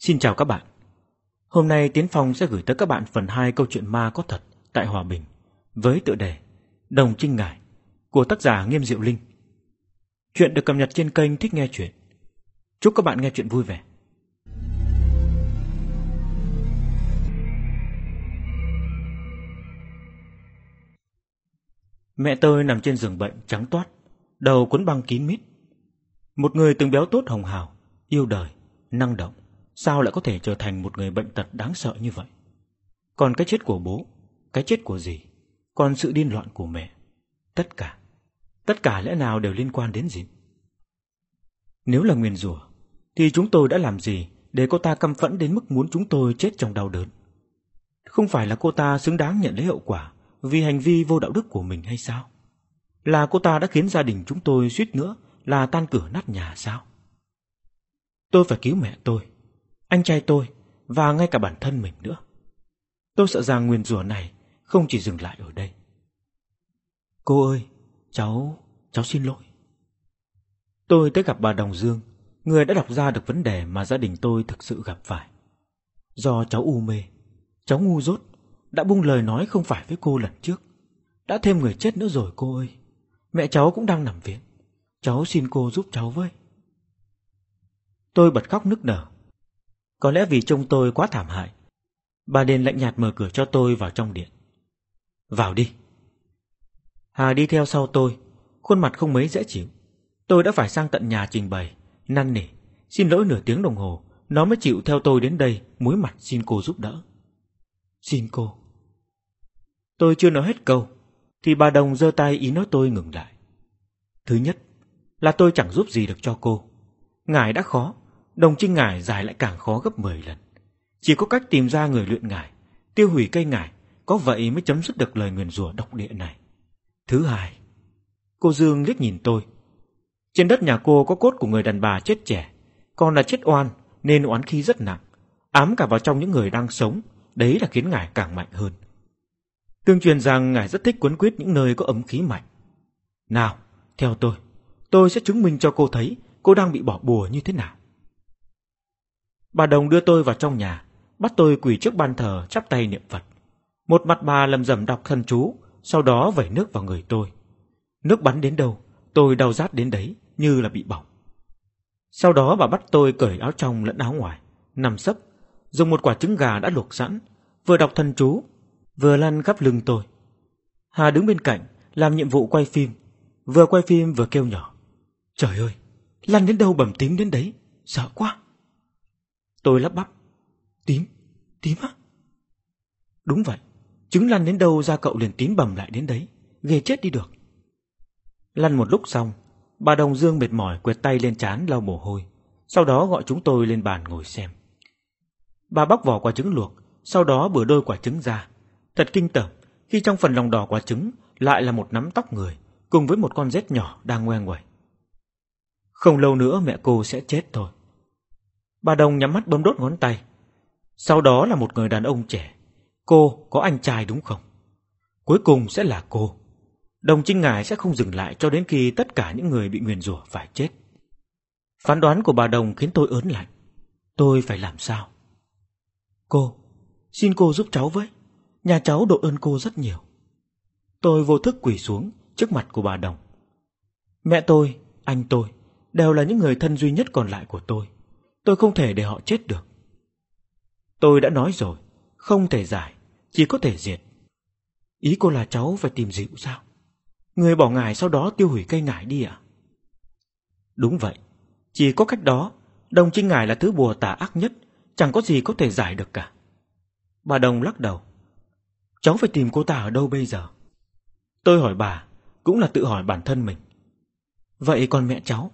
Xin chào các bạn. Hôm nay Tiến Phong sẽ gửi tới các bạn phần 2 câu chuyện ma có thật tại Hòa Bình với tựa đề Đồng Trinh Ngải của tác giả Nghiêm Diệu Linh. Chuyện được cập nhật trên kênh Thích Nghe Chuyện. Chúc các bạn nghe chuyện vui vẻ. Mẹ tôi nằm trên giường bệnh trắng toát, đầu cuốn băng kín mít. Một người từng béo tốt hồng hào, yêu đời, năng động, sao lại có thể trở thành một người bệnh tật đáng sợ như vậy? Còn cái chết của bố, cái chết của dì, còn sự điên loạn của mẹ, tất cả, tất cả lẽ nào đều liên quan đến dì? Nếu là nguyền rủa, thì chúng tôi đã làm gì để cô ta căm phẫn đến mức muốn chúng tôi chết trong đau đớn? Không phải là cô ta xứng đáng nhận lấy hậu quả vì hành vi vô đạo đức của mình hay sao? Là cô ta đã khiến gia đình chúng tôi suýt nữa là tan cửa nát nhà sao? Tôi phải cứu mẹ tôi, anh trai tôi và ngay cả bản thân mình nữa. Tôi sợ rằng nguyền rủa này không chỉ dừng lại ở đây. Cô ơi, cháu, cháu xin lỗi. Tôi tới gặp bà Đồng Dương, người đã đọc ra được vấn đề mà gia đình tôi thực sự gặp phải. Do cháu u mê, cháu ngu dốt, đã bung lời nói không phải với cô lần trước. Đã thêm người chết nữa rồi cô ơi. Mẹ cháu cũng đang nằm viện. Cháu xin cô giúp cháu với. Tôi bật khóc nức nở. Có lẽ vì trông tôi quá thảm hại. Bà đền lạnh nhạt mở cửa cho tôi vào trong điện. Vào đi. Hà đi theo sau tôi, khuôn mặt không mấy dễ chịu. Tôi đã phải sang tận nhà trình bày, năn nỉ, xin lỗi nửa tiếng đồng hồ, nó mới chịu theo tôi đến đây, muối mặt xin cô giúp đỡ. Xin cô. Tôi chưa nói hết câu, thì bà Đồng giơ tay ý nói tôi ngừng lại. Thứ nhất là tôi chẳng giúp gì được cho cô. Ngài đã khó, đồng trinh ngài dài lại càng khó gấp 10 lần. Chỉ có cách tìm ra người luyện ngài, tiêu hủy cây ngài, có vậy mới chấm dứt được lời nguyền rủa độc địa này. Thứ hai, cô Dương liếc nhìn tôi. Trên đất nhà cô có cốt của người đàn bà chết trẻ, còn là chết oan nên oán khí rất nặng, ám cả vào trong những người đang sống, đấy là khiến ngài càng mạnh hơn. Tương truyền rằng ngài rất thích quấn quýt những nơi có ấm khí mạnh. Nào, theo tôi, tôi sẽ chứng minh cho cô thấy cô đang bị bỏ bùa như thế nào. Bà Đồng đưa tôi vào trong nhà, bắt tôi quỳ trước bàn thờ chắp tay niệm Phật. Một mặt bà lầm rầm đọc thần chú, sau đó vẩy nước vào người tôi. Nước bắn đến đâu, tôi đau rát đến đấy, như là bị bỏng. Sau đó bà bắt tôi cởi áo trong lẫn áo ngoài, nằm sấp, dùng một quả trứng gà đã luộc sẵn, vừa đọc thần chú, vừa lăn khắp lưng tôi. Hà đứng bên cạnh, làm nhiệm vụ quay phim, vừa quay phim vừa kêu nhỏ. Trời ơi, lăn đến đâu bầm tím đến đấy, sợ quá. Tôi lắp bắp. Tím, tím á? Đúng vậy, trứng lăn đến đâu ra cậu liền tím bầm lại đến đấy, ghê chết đi được. Lăn một lúc xong, bà Đồng Dương mệt mỏi quẹt tay lên chán lau mồ hôi, sau đó gọi chúng tôi lên bàn ngồi xem. Bà bóc vỏ quả trứng luộc, sau đó bừa đôi quả trứng ra. Thật kinh tởm khi trong phần lòng đỏ quả trứng lại là một nắm tóc người, cùng với một con rết nhỏ đang ngoe nguẩy. Không lâu nữa mẹ cô sẽ chết thôi. Bà Đồng nhắm mắt bấm đốt ngón tay. Sau đó là một người đàn ông trẻ. Cô có anh trai đúng không? Cuối cùng sẽ là cô. Đồng Trinh Ngài sẽ không dừng lại cho đến khi tất cả những người bị nguyền rủa phải chết. Phán đoán của bà Đồng khiến tôi ớn lạnh. Tôi phải làm sao? Cô, xin cô giúp cháu với. Nhà cháu độ ơn cô rất nhiều. Tôi vô thức quỳ xuống trước mặt của bà Đồng. Mẹ tôi, anh tôi, đều là những người thân duy nhất còn lại của tôi. Tôi không thể để họ chết được. Tôi đã nói rồi, không thể giải, chỉ có thể diệt. Ý cô là cháu phải tìm dịu sao? Người bỏ ngài sau đó tiêu hủy cây ngải đi à? Đúng vậy, chỉ có cách đó, đồng trinh ngài là thứ bùa tà ác nhất, chẳng có gì có thể giải được cả. Bà Đồng lắc đầu. Cháu phải tìm cô ta ở đâu bây giờ? Tôi hỏi bà, cũng là tự hỏi bản thân mình. Vậy còn mẹ cháu?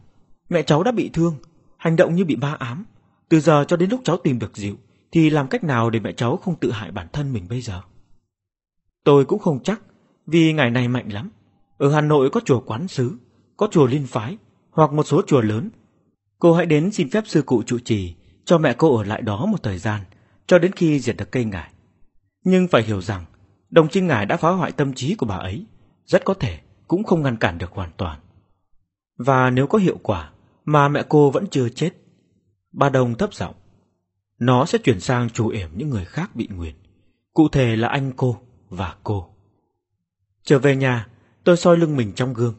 Mẹ cháu đã bị thương, hành động như bị ba ám. Từ giờ cho đến lúc cháu tìm được dịu, thì làm cách nào để mẹ cháu không tự hại bản thân mình bây giờ? Tôi cũng không chắc, vì ngày này mạnh lắm. Ở Hà Nội có chùa quán sứ, có chùa liên phái, hoặc một số chùa lớn. Cô hãy đến xin phép sư cụ trụ trì, cho mẹ cô ở lại đó một thời gian, cho đến khi diệt được cây ngải. Nhưng phải hiểu rằng, đồng trinh ngải đã phá hoại tâm trí của bà ấy, rất có thể cũng không ngăn cản được hoàn toàn. Và nếu có hiệu quả mà mẹ cô vẫn chưa chết, bà Đồng thấp giọng. Nó sẽ chuyển sang chủ yểm những người khác bị nguyền. Cụ thể là anh cô và cô. Trở về nhà, tôi soi lưng mình trong gương.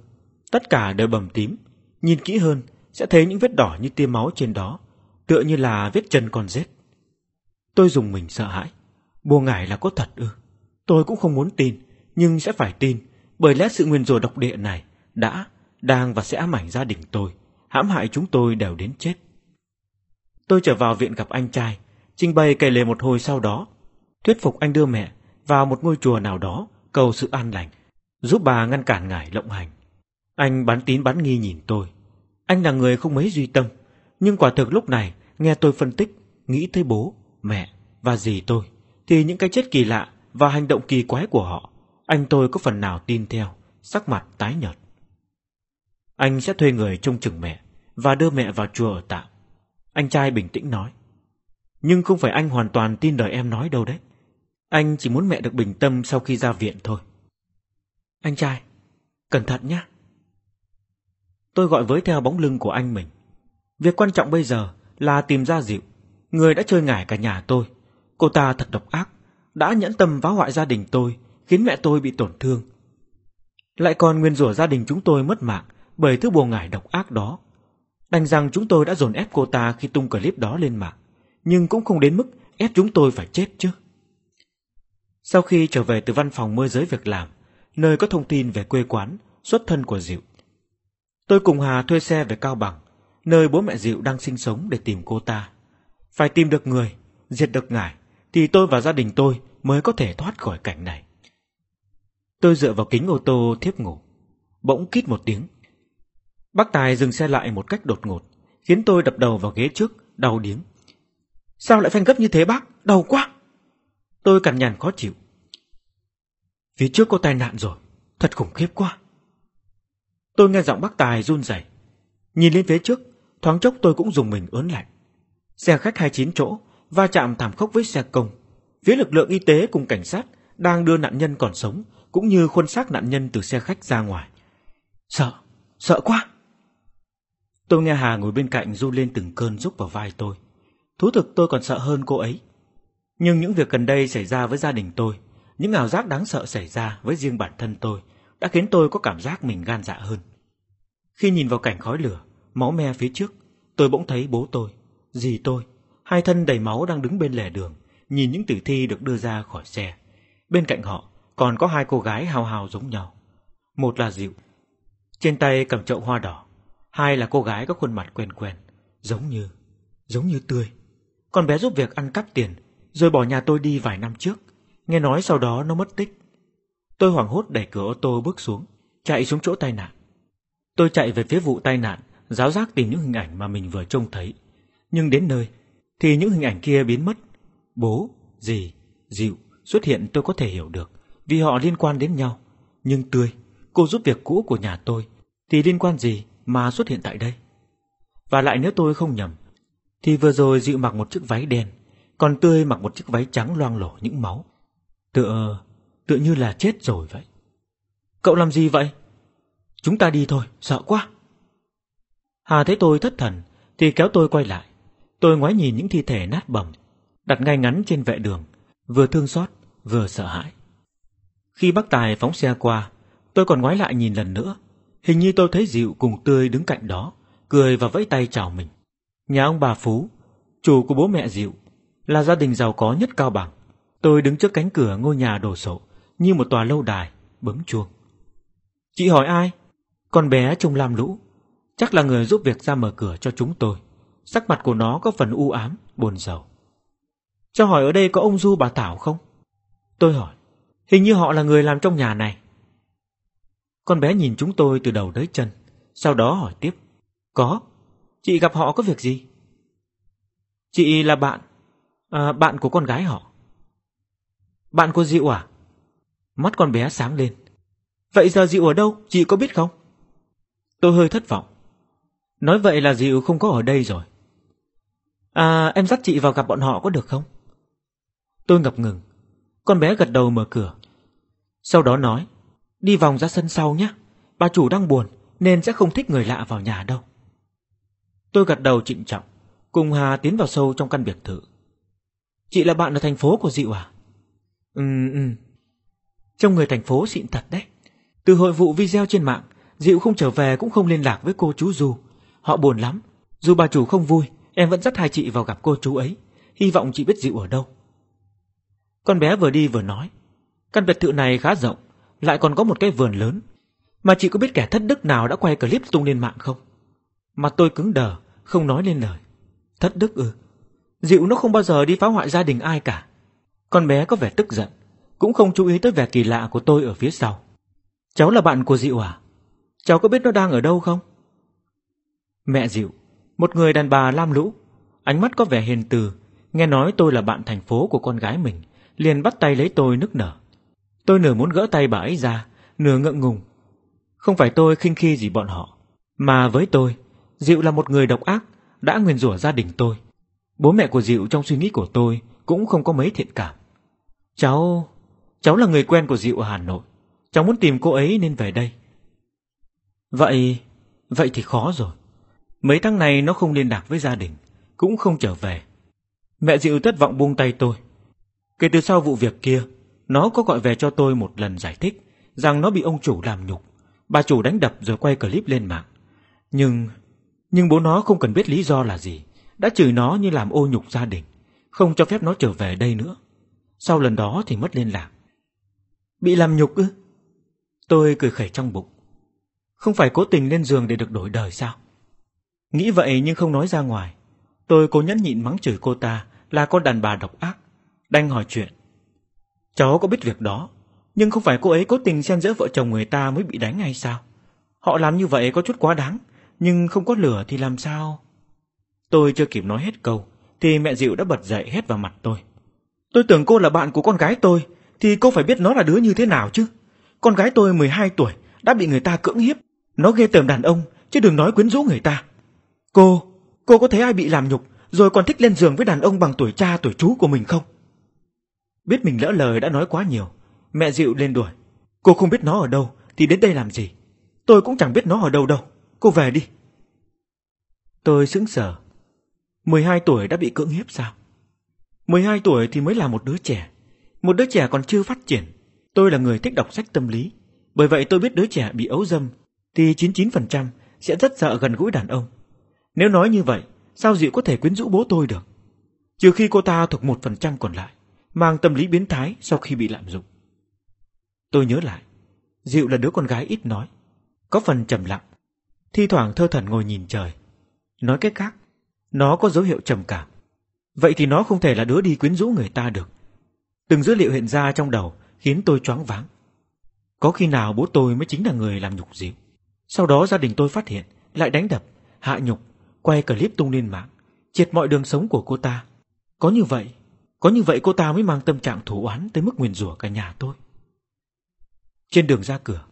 Tất cả đều bầm tím. Nhìn kỹ hơn, sẽ thấy những vết đỏ như tia máu trên đó, tựa như là vết chân con rết. Tôi dùng mình sợ hãi. Bùa ngải là có thật ư? Tôi cũng không muốn tin, nhưng sẽ phải tin, bởi lẽ sự nguyên rủa độc địa này đã, đang và sẽ ám ảnh gia đình tôi, hãm hại chúng tôi đều đến chết. Tôi trở vào viện gặp anh trai, trình bày kể lể một hồi sau đó, thuyết phục anh đưa mẹ vào một ngôi chùa nào đó cầu sự an lành, giúp bà ngăn cản ngài lộng hành. Anh bán tín bán nghi nhìn tôi. Anh là người không mấy duy tâm, nhưng quả thực lúc này nghe tôi phân tích, nghĩ tới bố, mẹ và dì tôi, thì những cái chết kỳ lạ và hành động kỳ quái của họ, anh tôi có phần nào tin theo, sắc mặt tái nhợt. Anh sẽ thuê người trông chừng mẹ và đưa mẹ vào chùa ở tạm. Anh trai bình tĩnh nói. Nhưng không phải anh hoàn toàn tin lời em nói đâu đấy. Anh chỉ muốn mẹ được bình tâm sau khi ra viện thôi. Anh trai, cẩn thận nhé. Tôi gọi với theo bóng lưng của anh mình. Việc quan trọng bây giờ là tìm ra dịu, người đã chơi ngải cả nhà tôi. Cô ta thật độc ác, đã nhẫn tâm phá hoại gia đình tôi, khiến mẹ tôi bị tổn thương. Lại còn nguyên rủa gia đình chúng tôi mất mạng bởi thứ bồ ngải độc ác đó. Đành rằng chúng tôi đã dồn ép cô ta khi tung clip đó lên mạng, nhưng cũng không đến mức ép chúng tôi phải chết chứ. Sau khi trở về từ văn phòng môi giới việc làm, nơi có thông tin về quê quán, xuất thân của Diệu, tôi cùng Hà thuê xe về Cao Bằng, nơi bố mẹ Diệu đang sinh sống để tìm cô ta. Phải tìm được người, diệt được ngải, thì tôi và gia đình tôi mới có thể thoát khỏi cảnh này. Tôi dựa vào kính ô tô thiếp ngủ, bỗng kít một tiếng. Bác Tài dừng xe lại một cách đột ngột, khiến tôi đập đầu vào ghế trước, đau điếng. Sao lại phanh gấp như thế bác? Đau quá! Tôi cằn nhằn khó chịu. Phía trước có tai nạn rồi, thật khủng khiếp quá. Tôi nghe giọng bác Tài run rẩy, nhìn lên phía trước, thoáng chốc tôi cũng dùng mình ớn lạnh. Xe khách 29 chỗ va chạm thảm khốc với xe công. Phía lực lượng y tế cùng cảnh sát đang đưa nạn nhân còn sống cũng như khuôn xác nạn nhân từ xe khách ra ngoài. Sợ, sợ quá. Tôi nghe Hà ngồi bên cạnh du lên từng cơn rúc vào vai tôi. Thú thực tôi còn sợ hơn cô ấy. Nhưng những việc gần đây xảy ra với gia đình tôi, những ảo giác đáng sợ xảy ra với riêng bản thân tôi, đã khiến tôi có cảm giác mình gan dạ hơn. Khi nhìn vào cảnh khói lửa, máu me phía trước, tôi bỗng thấy bố tôi, dì tôi, hai thân đầy máu đang đứng bên lề đường, nhìn những tử thi được đưa ra khỏi xe. Bên cạnh họ còn có hai cô gái hào hào giống nhau. Một là Diệu, trên tay cầm chậu hoa đỏ. Hai là cô gái có khuôn mặt quen quen, giống như, giống như tươi. Con bé giúp việc ăn cắp tiền, rồi bỏ nhà tôi đi vài năm trước. Nghe nói sau đó nó mất tích. Tôi hoảng hốt đẩy cửa ô tô bước xuống, chạy xuống chỗ tai nạn. Tôi chạy về phía vụ tai nạn, giáo giác tìm những hình ảnh mà mình vừa trông thấy. Nhưng đến nơi, thì những hình ảnh kia biến mất. Bố, dì, dịu xuất hiện tôi có thể hiểu được, vì họ liên quan đến nhau. Nhưng tươi, cô giúp việc cũ của nhà tôi, thì liên quan gì mà xuất hiện tại đây? Và lại nếu tôi không nhầm, thì vừa rồi dịu mặc một chiếc váy đen, còn tươi mặc một chiếc váy trắng loang lổ những máu. Tựa, tựa như là chết rồi vậy. Cậu làm gì vậy? Chúng ta đi thôi, sợ quá. Hà thấy tôi thất thần, thì kéo tôi quay lại. Tôi ngoái nhìn những thi thể nát bầm, đặt ngay ngắn trên vệ đường, vừa thương xót, vừa sợ hãi. Khi bác Tài phóng xe qua, tôi còn ngoái lại nhìn lần nữa. Hình như tôi thấy Dịu cùng Tươi đứng cạnh đó, cười và vẫy tay chào mình. Nhà ông bà Phú, chủ của bố mẹ Dịu, là gia đình giàu có nhất Cao Bằng. Tôi đứng trước cánh cửa ngôi nhà đồ sộ, như một tòa lâu đài, bấm chuông. Chị hỏi ai? Con bé trông lam lũ, chắc là người giúp việc ra mở cửa cho chúng tôi. Sắc mặt của nó có phần u ám, buồn rầu. Cho hỏi ở đây có ông Du bà Thảo không? Tôi hỏi, hình như họ là người làm trong nhà này. Con bé nhìn chúng tôi từ đầu tới chân, sau đó hỏi tiếp. Có, chị gặp họ có việc gì? Chị là bạn, à, bạn của con gái họ. Bạn của Diệu à? Mắt con bé sáng lên. Vậy giờ Diệu ở đâu, chị có biết không? Tôi hơi thất vọng. Nói vậy là Diệu không có ở đây rồi. À, em dắt chị vào gặp bọn họ có được không? Tôi ngập ngừng. Con bé gật đầu mở cửa. Sau đó nói, đi vòng ra sân sau nhé. Bà chủ đang buồn nên sẽ không thích người lạ vào nhà đâu. Tôi gật đầu trịnh trọng, cùng Hà tiến vào sâu trong căn biệt thự. Chị là bạn ở thành phố của Diệu à? Ừ, ừ. Trong người thành phố xịn thật đấy. Từ hội vụ video trên mạng, Diệu không trở về cũng không liên lạc với cô chú Du. Họ buồn lắm. Dù bà chủ không vui, em vẫn dắt hai chị vào gặp cô chú ấy. Hy vọng chị biết Diệu ở đâu. Con bé vừa đi vừa nói. Căn biệt thự này khá rộng, lại còn có một cái vườn lớn. Mà chị có biết kẻ thất đức nào đã quay clip tung lên mạng không? Mặt tôi cứng đờ, không nói lên lời. Thất đức ư? Diệu nó không bao giờ đi phá hoại gia đình ai cả. Con bé có vẻ tức giận, cũng không chú ý tới vẻ kỳ lạ của tôi ở phía sau. Cháu là bạn của Diệu à? Cháu có biết nó đang ở đâu không? Mẹ Diệu, một người đàn bà lam lũ, ánh mắt có vẻ hiền từ, nghe nói tôi là bạn thành phố của con gái mình, liền bắt tay lấy tôi nức nở. Tôi nửa muốn gỡ tay bà ấy ra, nửa ngượng ngùng. Không phải tôi khinh khi gì bọn họ, mà với tôi, Diệu là một người độc ác, đã nguyền rủa gia đình tôi. Bố mẹ của Diệu trong suy nghĩ của tôi cũng không có mấy thiện cảm. Cháu... cháu là người quen của Diệu ở Hà Nội. Cháu muốn tìm cô ấy nên về đây. Vậy... vậy thì khó rồi. Mấy tháng này nó không liên lạc với gia đình, cũng không trở về. Mẹ Diệu thất vọng buông tay tôi. Kể từ sau vụ việc kia, nó có gọi về cho tôi một lần giải thích rằng nó bị ông chủ làm nhục. Bà chủ đánh đập rồi quay clip lên mạng. Nhưng... nhưng bố nó không cần biết lý do là gì. Đã chửi nó như làm ô nhục gia đình. Không cho phép nó trở về đây nữa. Sau lần đó thì mất liên lạc. Bị làm nhục ư? Tôi cười khẩy trong bụng. Không phải cố tình lên giường để được đổi đời sao? Nghĩ vậy nhưng không nói ra ngoài. Tôi cố nhẫn nhịn mắng chửi cô ta là con đàn bà độc ác. Đanh hỏi chuyện. Cháu có biết việc đó, nhưng không phải cô ấy cố tình xen giữa vợ chồng người ta mới bị đánh hay sao? Họ làm như vậy có chút quá đáng, nhưng không có lửa thì làm sao? Tôi chưa kịp nói hết câu, thì mẹ Diệu đã bật dậy hét vào mặt tôi. Tôi tưởng cô là bạn của con gái tôi, thì cô phải biết nó là đứa như thế nào chứ. Con gái tôi 12 tuổi, đã bị người ta cưỡng hiếp. Nó ghê tởm đàn ông, chứ đừng nói quyến rũ người ta. Cô, cô có thấy ai bị làm nhục, rồi còn thích lên giường với đàn ông bằng tuổi cha tuổi chú của mình không? Biết mình lỡ lời đã nói quá nhiều, mẹ dịu lên đuổi. Cô không biết nó ở đâu, thì đến đây làm gì? Tôi cũng chẳng biết nó ở đâu đâu. Cô về đi. Tôi sững sờ. 12 tuổi đã bị cưỡng hiếp sao? 12 tuổi thì mới là một đứa trẻ. Một đứa trẻ còn chưa phát triển. Tôi là người thích đọc sách tâm lý. Bởi vậy tôi biết đứa trẻ bị ấu dâm thì 99% sẽ rất sợ gần gũi đàn ông. Nếu nói như vậy, sao Diệu có thể quyến rũ bố tôi được? Trừ khi cô ta thuộc một phần trăm còn lại, mang tâm lý biến thái sau khi bị lạm dụng. Tôi nhớ lại, Diệu là đứa con gái ít nói, có phần trầm lặng, thi thoảng thơ thần ngồi nhìn trời. Nói cách khác, nó có dấu hiệu trầm cảm. Vậy thì nó không thể là đứa đi quyến rũ người ta được. Từng dữ liệu hiện ra trong đầu khiến tôi choáng váng. Có khi nào bố tôi mới chính là người làm nhục Diệu? Sau đó gia đình tôi phát hiện, lại đánh đập, hạ nhục, quay clip tung lên mạng, triệt mọi đường sống của cô ta. Có như vậy, có như vậy cô ta mới mang tâm trạng thủ oán tới mức nguyền rủa cả nhà tôi. Trên đường ra cửa,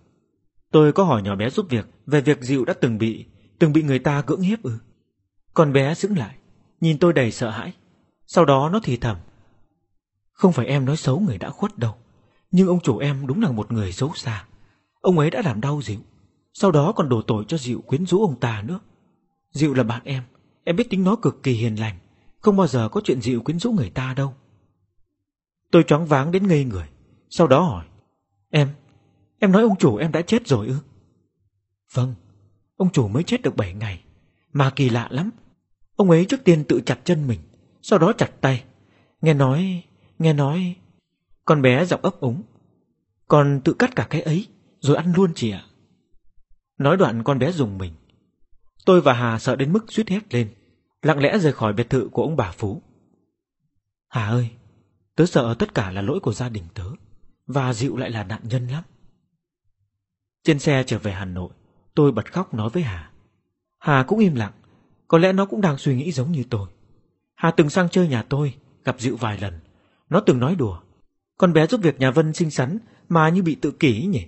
tôi có hỏi nhỏ bé giúp việc về việc Diệu đã từng bị, từng bị người ta cưỡng hiếp ư. Con bé sững lại, nhìn tôi đầy sợ hãi. Sau đó nó thì thầm. Không phải em nói xấu người đã khuất đâu, nhưng ông chủ em đúng là một người xấu xa. Ông ấy đã làm đau Diệu, sau đó còn đổ tội cho Diệu quyến rũ ông ta nữa. Diệu là bạn em, em biết tính nó cực kỳ hiền lành, không bao giờ có chuyện dịu quyến rũ người ta đâu. Tôi choáng váng đến ngây người, sau đó hỏi, em, em nói ông chủ em đã chết rồi ư? Vâng, ông chủ mới chết được 7 ngày, mà kỳ lạ lắm. Ông ấy trước tiên tự chặt chân mình, sau đó chặt tay. Nghe nói, nghe nói... Con bé giọng ấp úng. Còn tự cắt cả cái ấy, rồi ăn luôn chị ạ. Nói đoạn con bé dùng mình. Tôi và Hà sợ đến mức suýt hét lên, lặng lẽ rời khỏi biệt thự của ông bà Phú. Hà ơi, tớ sợ tất cả là lỗi của gia đình tớ, và Diệu lại là nạn nhân lắm. Trên xe trở về Hà Nội, tôi bật khóc nói với Hà. Hà cũng im lặng, có lẽ nó cũng đang suy nghĩ giống như tôi. Hà từng sang chơi nhà tôi, gặp Diệu vài lần. Nó từng nói đùa. Con bé giúp việc nhà Vân xinh xắn mà như bị tự kỷ nhỉ.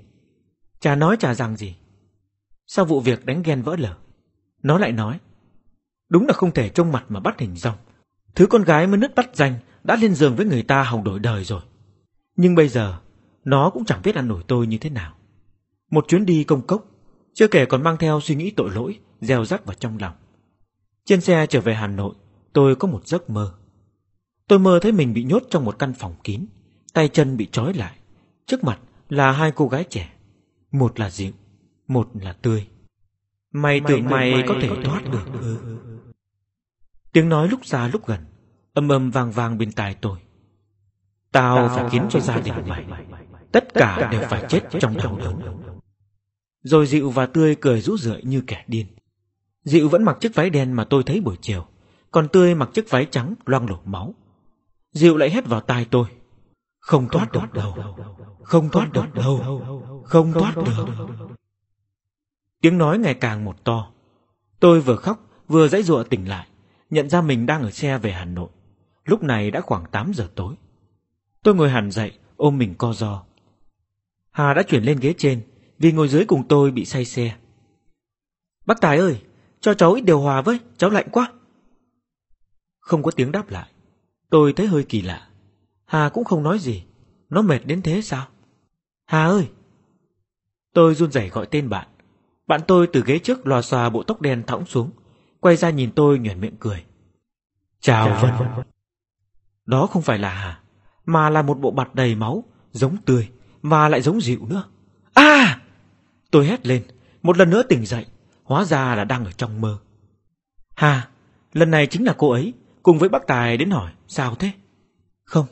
Chả nói chả rằng gì. Sau vụ việc đánh ghen vỡ lở, nó lại nói. Đúng là không thể trông mặt mà bắt hình dong. Thứ con gái mới nứt bắt danh đã lên giường với người ta hòng đổi đời rồi. Nhưng bây giờ, nó cũng chẳng biết ăn nổi tôi như thế nào. Một chuyến đi công cốc, chưa kể còn mang theo suy nghĩ tội lỗi, gieo rắc vào trong lòng. Trên xe trở về Hà Nội, tôi có một giấc mơ. Tôi mơ thấy mình bị nhốt trong một căn phòng kín, tay chân bị trói lại. Trước mặt là hai cô gái trẻ, một là dịu, một là tươi. Mày, tưởng mày, mày có thể thoát được ư? Tiếng nói lúc xa lúc gần, âm âm vang vang bên tai tôi. Tao, Tao phải khiến cho gia đình mày, tất cả đều phải chết trong đau đớn. Rồi dịu và tươi cười rũ rượi như kẻ điên. Dịu vẫn mặc chiếc váy đen mà tôi thấy buổi chiều, còn tươi mặc chiếc váy trắng loang lổ máu. Dịu lại hét vào tai tôi. Không thoát được đâu, không thoát được đâu, không thoát được. Tiếng nói ngày càng một to. Tôi vừa khóc, vừa dãy dụa tỉnh lại, nhận ra mình đang ở xe về Hà Nội. Lúc này đã khoảng 8 giờ tối. Tôi ngồi hẳn dậy, ôm mình co giò. Hà đã chuyển lên ghế trên, vì ngồi dưới cùng tôi bị say xe. Bác Tài ơi, cho cháu ít điều hòa với, cháu lạnh quá. Không có tiếng đáp lại. Tôi thấy hơi kỳ lạ. Hà cũng không nói gì. Nó mệt đến thế sao? Hà ơi! Tôi run rẩy gọi tên bạn. Bạn tôi từ ghế trước lò xòa bộ tóc đen thõng xuống, quay ra nhìn tôi nhoẻn miệng cười. Chào, Chào Vân. Vân. Đó không phải là Hà, mà là một bộ mặt đầy máu, giống tươi, mà lại giống dịu nữa. À! Tôi hét lên, một lần nữa tỉnh dậy, hóa ra là đang ở trong mơ. Hà, lần này chính là cô ấy, cùng với bác Tài đến hỏi, sao thế? Không,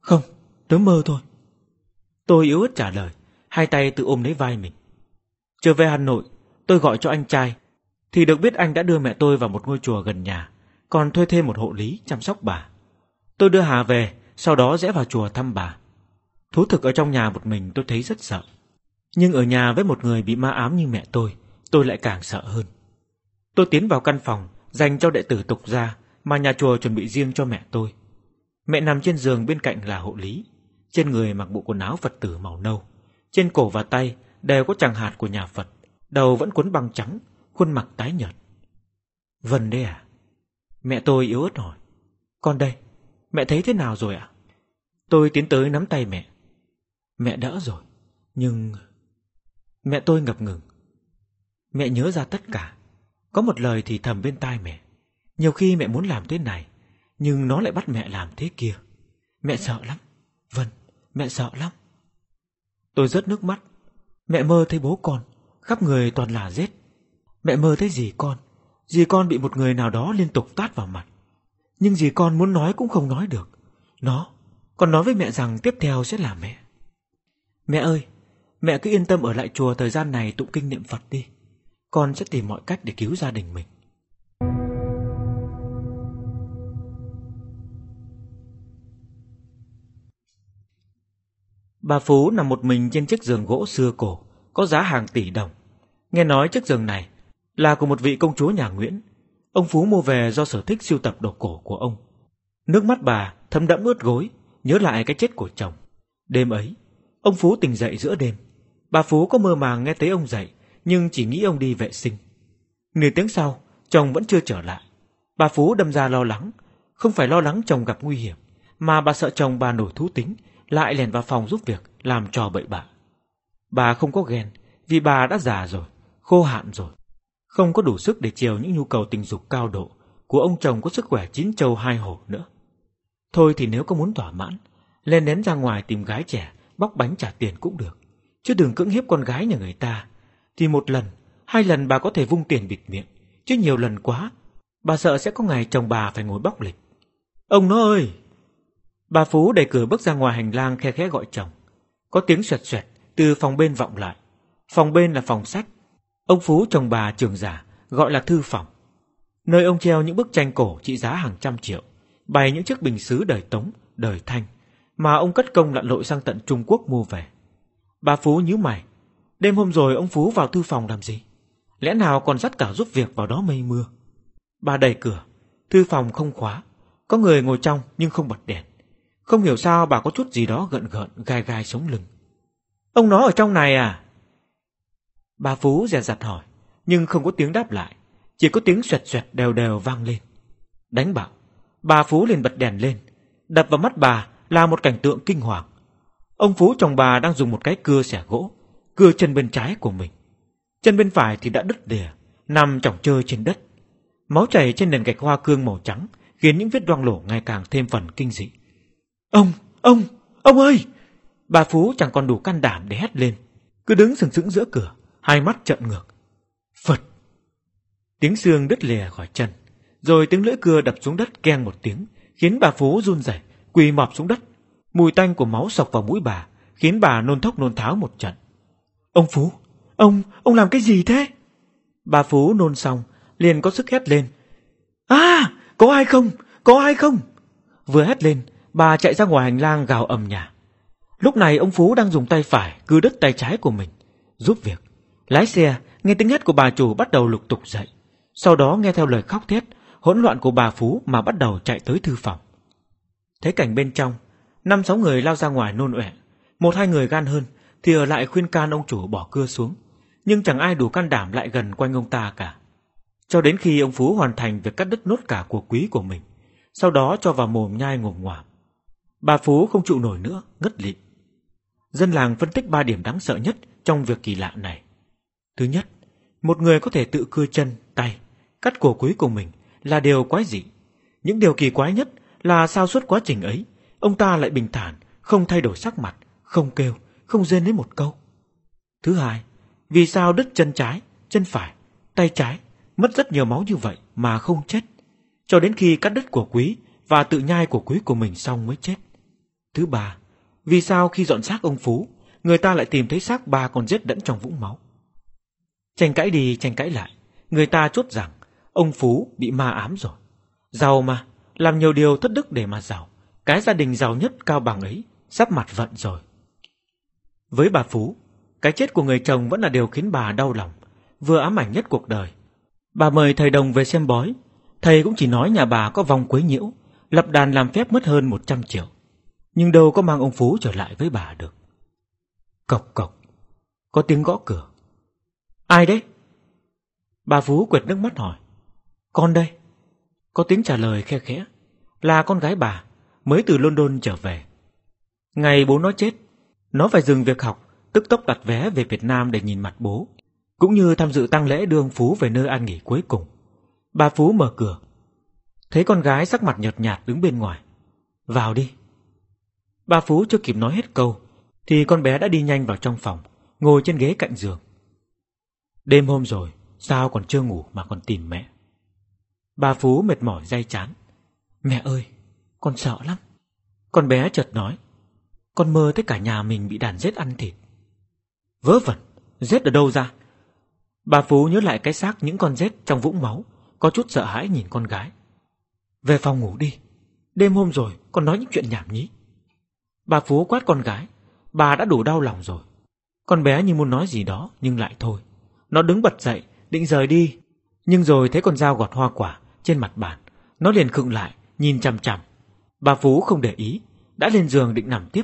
không, tớ mơ thôi. Tôi yếu ớt trả lời, hai tay tự ôm lấy vai mình. Trở về Hà Nội, tôi gọi cho anh trai, thì được biết anh đã đưa mẹ tôi vào một ngôi chùa gần nhà, còn thuê thêm một hộ lý chăm sóc bà. Tôi đưa Hà về, sau đó rẽ vào chùa thăm bà. Thú thực ở trong nhà một mình tôi thấy rất sợ. Nhưng ở nhà với một người bị ma ám như mẹ tôi, tôi lại càng sợ hơn. Tôi tiến vào căn phòng dành cho đệ tử tục gia mà nhà chùa chuẩn bị riêng cho mẹ tôi. Mẹ nằm trên giường bên cạnh là hộ lý, trên người mặc bộ quần áo Phật tử màu nâu, trên cổ và tay đều có tràng hạt của nhà Phật, đầu vẫn quấn băng trắng, khuôn mặt tái nhợt. Vân đây à? Mẹ tôi yếu ớt hỏi. Con đây, mẹ thấy thế nào rồi ạ? Tôi tiến tới nắm tay mẹ. Mẹ đỡ rồi, nhưng... Mẹ tôi ngập ngừng. Mẹ nhớ ra tất cả. Có một lời thì thầm bên tai mẹ. Nhiều khi mẹ muốn làm thế này, nhưng nó lại bắt mẹ làm thế kia. Mẹ sợ lắm. Vân, mẹ sợ lắm. Tôi rớt nước mắt. Mẹ mơ thấy bố con, khắp người toàn là rết. Mẹ mơ thấy gì con, dì con bị một người nào đó liên tục tát vào mặt. Nhưng dì con muốn nói cũng không nói được. Nó, còn nói với mẹ rằng tiếp theo sẽ là mẹ. Mẹ ơi, mẹ cứ yên tâm ở lại chùa thời gian này tụng kinh niệm Phật đi. Con sẽ tìm mọi cách để cứu gia đình mình. Bà Phú nằm một mình trên chiếc giường gỗ xưa cổ, có giá hàng tỷ đồng. Nghe nói chiếc giường này là của một vị công chúa nhà Nguyễn. Ông Phú mua về do sở thích siêu tập đồ cổ của ông. Nước mắt bà thấm đẫm ướt gối, nhớ lại cái chết của chồng. Đêm ấy, ông Phú tỉnh dậy giữa đêm. Bà Phú có mơ màng nghe thấy ông dậy, nhưng chỉ nghĩ ông đi vệ sinh. Nửa tiếng sau, chồng vẫn chưa trở lại. Bà Phú đâm ra lo lắng, không phải lo lắng chồng gặp nguy hiểm, mà bà sợ chồng bà nổi thú tính, lại lèn vào phòng giúp việc, làm trò bậy bạ. Bà không có ghen, vì bà đã già rồi, khô hạn rồi, không có đủ sức để chiều những nhu cầu tình dục cao độ của ông chồng có sức khỏe chín châu hai hổ nữa. Thôi thì nếu có muốn thỏa mãn, lên nén ra ngoài tìm gái trẻ, bóc bánh trả tiền cũng được. Chứ đừng cưỡng hiếp con gái nhà người ta. Thì một lần, hai lần bà có thể vung tiền bịt miệng, chứ nhiều lần quá, bà sợ sẽ có ngày chồng bà phải ngồi bóc lịch. Ông nó ơi! Bà Phú đẩy cửa bước ra ngoài hành lang khe khẽ gọi chồng. Có tiếng xoẹt xoẹt từ phòng bên vọng lại. Phòng bên là phòng sách. Ông Phú chồng bà trường giả, gọi là thư phòng. Nơi ông treo những bức tranh cổ trị giá hàng trăm triệu, bày những chiếc bình sứ đời Tống, đời Thanh, mà ông cất công lặn lội sang tận Trung Quốc mua về. Bà Phú nhíu mày, đêm hôm rồi ông Phú vào thư phòng làm gì? Lẽ nào còn dắt cả giúp việc vào đó mây mưa? Bà đẩy cửa, thư phòng không khóa, có người ngồi trong nhưng không bật đèn. Không hiểu sao bà có chút gì đó gợn gợn, gai gai sống lưng. Ông nó ở trong này à? Bà Phú dè dặt hỏi, nhưng không có tiếng đáp lại, chỉ có tiếng xoẹt xoẹt đều đều vang lên. Đánh bạo bà Phú liền bật đèn lên, đập vào mắt bà là một cảnh tượng kinh hoàng. Ông Phú chồng bà đang dùng một cái cưa xẻ gỗ, cưa chân bên trái của mình. Chân bên phải thì đã đứt đìa, nằm chỏng chơi trên đất. Máu chảy trên nền gạch hoa cương màu trắng, khiến những vết đoang lổ ngày càng thêm phần kinh dị. Ông, ông, ông ơi! Bà Phú chẳng còn đủ can đảm để hét lên, cứ đứng sừng sững giữa cửa, hai mắt trợn ngược. Phật! Tiếng xương đứt lìa khỏi chân, rồi tiếng lưỡi cưa đập xuống đất keng một tiếng, khiến bà Phú run rẩy, quỳ mọp xuống đất. Mùi tanh của máu sộc vào mũi bà, khiến bà nôn thốc nôn tháo một trận. Ông Phú, ông, ông làm cái gì thế? Bà Phú nôn xong, liền có sức hét lên. À, có ai không? Có ai không? Vừa hét lên, bà chạy ra ngoài hành lang gào ầm nhà. Lúc này ông Phú đang dùng tay phải cưa đứt tay trái của mình, giúp việc. Lái xe, nghe tiếng hét của bà chủ bắt đầu lục tục dậy. Sau đó nghe theo lời khóc thét, hỗn loạn của bà Phú mà bắt đầu chạy tới thư phòng. Thấy cảnh bên trong, năm sáu người lao ra ngoài nôn ọe, một hai người gan hơn thì ở lại khuyên can ông chủ bỏ cưa xuống, nhưng chẳng ai đủ can đảm lại gần quanh ông ta cả. Cho đến khi ông Phú hoàn thành việc cắt đứt nốt cả của quý của mình, sau đó cho vào mồm nhai ngồm ngoàm. Bà Phú không chịu nổi nữa, ngất lịm. Dân làng phân tích ba điểm đáng sợ nhất trong việc kỳ lạ này. Thứ nhất, một người có thể tự cưa chân, tay, cắt cổ cuối của mình là điều quái dị. Những điều kỳ quái nhất là sao suốt quá trình ấy, ông ta lại bình thản, không thay đổi sắc mặt, không kêu, không rên đến một câu. Thứ hai, vì sao đứt chân trái, chân phải, tay trái, mất rất nhiều máu như vậy mà không chết, cho đến khi cắt đứt của quý và tự nhai của quý của mình xong mới chết. Thứ ba, vì sao khi dọn xác ông Phú, người ta lại tìm thấy xác ba còn giết đẫn trong vũng máu? Tranh cãi đi tranh cãi lại, người ta chốt rằng ông Phú bị ma ám rồi. Giàu mà, làm nhiều điều thất đức để mà giàu. Cái gia đình giàu nhất cao bằng ấy, sắp mặt vận rồi. Với bà Phú, cái chết của người chồng vẫn là điều khiến bà đau lòng, vừa ám ảnh nhất cuộc đời. Bà mời thầy đồng về xem bói, thầy cũng chỉ nói nhà bà có vòng quấy nhiễu, lập đàn làm phép mất hơn 100 triệu. Nhưng đâu có mang ông Phú trở lại với bà được. Cộc cộc, có tiếng gõ cửa. Ai đấy? Bà Phú quệt nước mắt hỏi. Con đây. Có tiếng trả lời khe khẽ. Là con gái bà, mới từ London trở về. Ngày bố nó chết, nó phải dừng việc học, tức tốc đặt vé về Việt Nam để nhìn mặt bố, cũng như tham dự tang lễ đưa ông Phú về nơi an nghỉ cuối cùng. Bà Phú mở cửa, thấy con gái sắc mặt nhợt nhạt đứng bên ngoài. Vào đi. Bà Phú chưa kịp nói hết câu, thì con bé đã đi nhanh vào trong phòng, ngồi trên ghế cạnh giường. Đêm hôm rồi, sao còn chưa ngủ mà còn tìm mẹ? Bà Phú mệt mỏi day chán. Mẹ ơi, con sợ lắm. Con bé chợt nói. Con mơ thấy cả nhà mình bị đàn rết ăn thịt. Vớ vẩn, rết ở đâu ra? Bà Phú nhớ lại cái xác những con rết trong vũng máu, có chút sợ hãi nhìn con gái. Về phòng ngủ đi, đêm hôm rồi con nói những chuyện nhảm nhí. Bà Phú quát con gái, bà đã đủ đau lòng rồi. Con bé như muốn nói gì đó nhưng lại thôi. Nó đứng bật dậy, định rời đi, nhưng rồi thấy con dao gọt hoa quả trên mặt bàn, nó liền khựng lại, nhìn chằm chằm. Bà Phú không để ý, đã lên giường định nằm tiếp.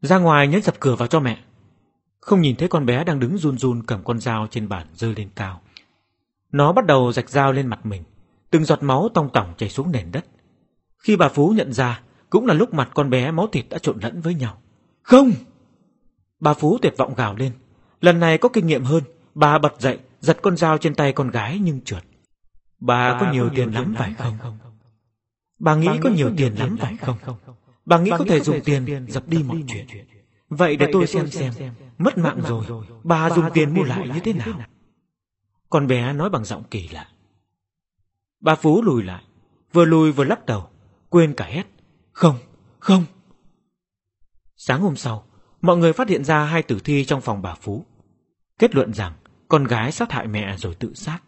Ra ngoài nhấn dập cửa vào cho mẹ. Không nhìn thấy con bé đang đứng run run cầm con dao trên bàn rơi lên cao. Nó bắt đầu rạch dao lên mặt mình, từng giọt máu tong tỏng chảy xuống nền đất. Khi bà Phú nhận ra, cũng là lúc mặt con bé máu thịt đã trộn lẫn với nhau. Không! Bà Phú tuyệt vọng gào lên. Lần này có kinh nghiệm hơn, bà bật dậy, giật con dao trên tay con gái nhưng trượt. Bà, bà có nhiều tiền lắm phải không? Bà nghĩ có nhiều tiền lắm phải không? Bà nghĩ có thể dùng tiền dập đi mọi chuyện. Vậy để tôi xem xem, mất mạng rồi, bà dùng tiền mua lại như thế nào? Con bé nói bằng giọng kỳ lạ. Bà Phú lùi lại, vừa lùi vừa lắc đầu, quên cả hét. Không, không. Sáng hôm sau, mọi người phát hiện ra hai tử thi trong phòng bà Phú. Kết luận rằng con gái sát hại mẹ rồi tự sát.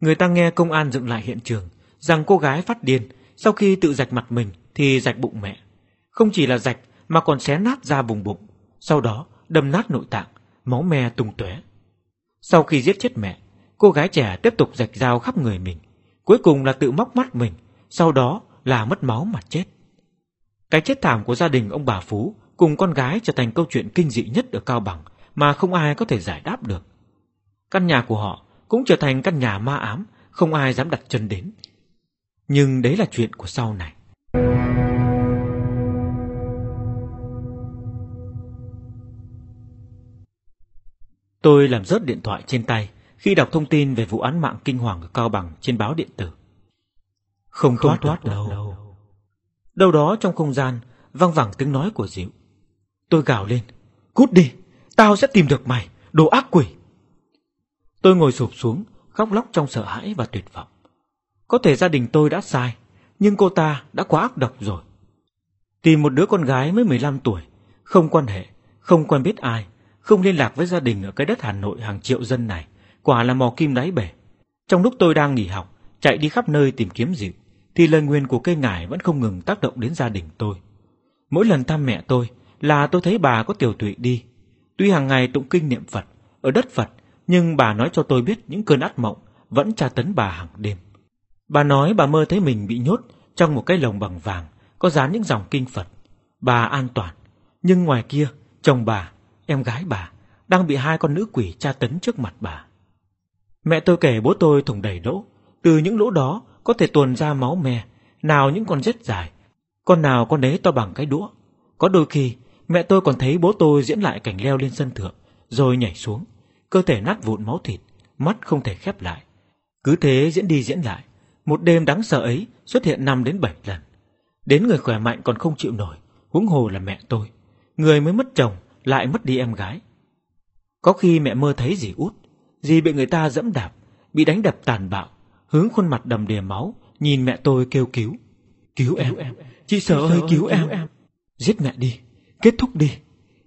Người ta nghe công an dựng lại hiện trường, rằng cô gái phát điên, sau khi tự rạch mặt mình thì rạch bụng mẹ. Không chỉ là rạch mà còn xé nát ra vùng bụng, sau đó đâm nát nội tạng, máu me tung tóe. Sau khi giết chết mẹ, cô gái trẻ tiếp tục rạch dao khắp người mình, cuối cùng là tự móc mắt mình, sau đó là mất máu mà chết. Cái chết thảm của gia đình ông bà Phú cùng con gái trở thành câu chuyện kinh dị nhất ở Cao Bằng mà không ai có thể giải đáp được. Căn nhà của họ cũng trở thành căn nhà ma ám, không ai dám đặt chân đến. Nhưng đấy là chuyện của sau này. Tôi làm rớt điện thoại trên tay khi đọc thông tin về vụ án mạng kinh hoàng ở Cao Bằng trên báo điện tử. Không thoát, thoát đâu. đâu. Đâu đó trong không gian vang vẳng tiếng nói của Diệu. Tôi gào lên. Cút đi, tao sẽ tìm được mày, đồ ác quỷ. Tôi ngồi sụp xuống, khóc lóc trong sợ hãi và tuyệt vọng. Có thể gia đình tôi đã sai, nhưng cô ta đã quá ác độc rồi. Tìm một đứa con gái mới 15 tuổi, không quan hệ, không quen biết ai, không liên lạc với gia đình ở cái đất Hà Nội hàng triệu dân này, quả là mò kim đáy bể. Trong lúc tôi đang nghỉ học, chạy đi khắp nơi tìm kiếm dịu, thì lời nguyền của cây ngải vẫn không ngừng tác động đến gia đình tôi. Mỗi lần thăm mẹ tôi là tôi thấy bà có tiểu tụy đi. Tuy hàng ngày tụng kinh niệm Phật, ở đất Phật, nhưng bà nói cho tôi biết những cơn ác mộng vẫn tra tấn bà hàng đêm. Bà nói bà mơ thấy mình bị nhốt trong một cái lồng bằng vàng, có dán những dòng kinh Phật. Bà an toàn, nhưng ngoài kia, chồng bà, em gái bà, đang bị hai con nữ quỷ tra tấn trước mặt bà. Mẹ tôi kể bố tôi thùng đầy lỗ, từ những lỗ đó có thể tuồn ra máu me, nào những con rết dài, con nào con đấy to bằng cái đũa. Có đôi khi, mẹ tôi còn thấy bố tôi diễn lại cảnh leo lên sân thượng, rồi nhảy xuống, cơ thể nát vụn máu thịt, mắt không thể khép lại. Cứ thế diễn đi diễn lại, một đêm đáng sợ ấy xuất hiện năm đến bảy lần. Đến người khỏe mạnh còn không chịu nổi, huống hồ là mẹ tôi. Người mới mất chồng, lại mất đi em gái. Có khi mẹ mơ thấy dì út, dì bị người ta dẫm đạp, bị đánh đập tàn bạo, hướng khuôn mặt đầm đìa máu, nhìn mẹ tôi kêu cứu. Cứu em, em. chị sợ ơi cứu em. em. Giết mẹ đi, kết thúc đi.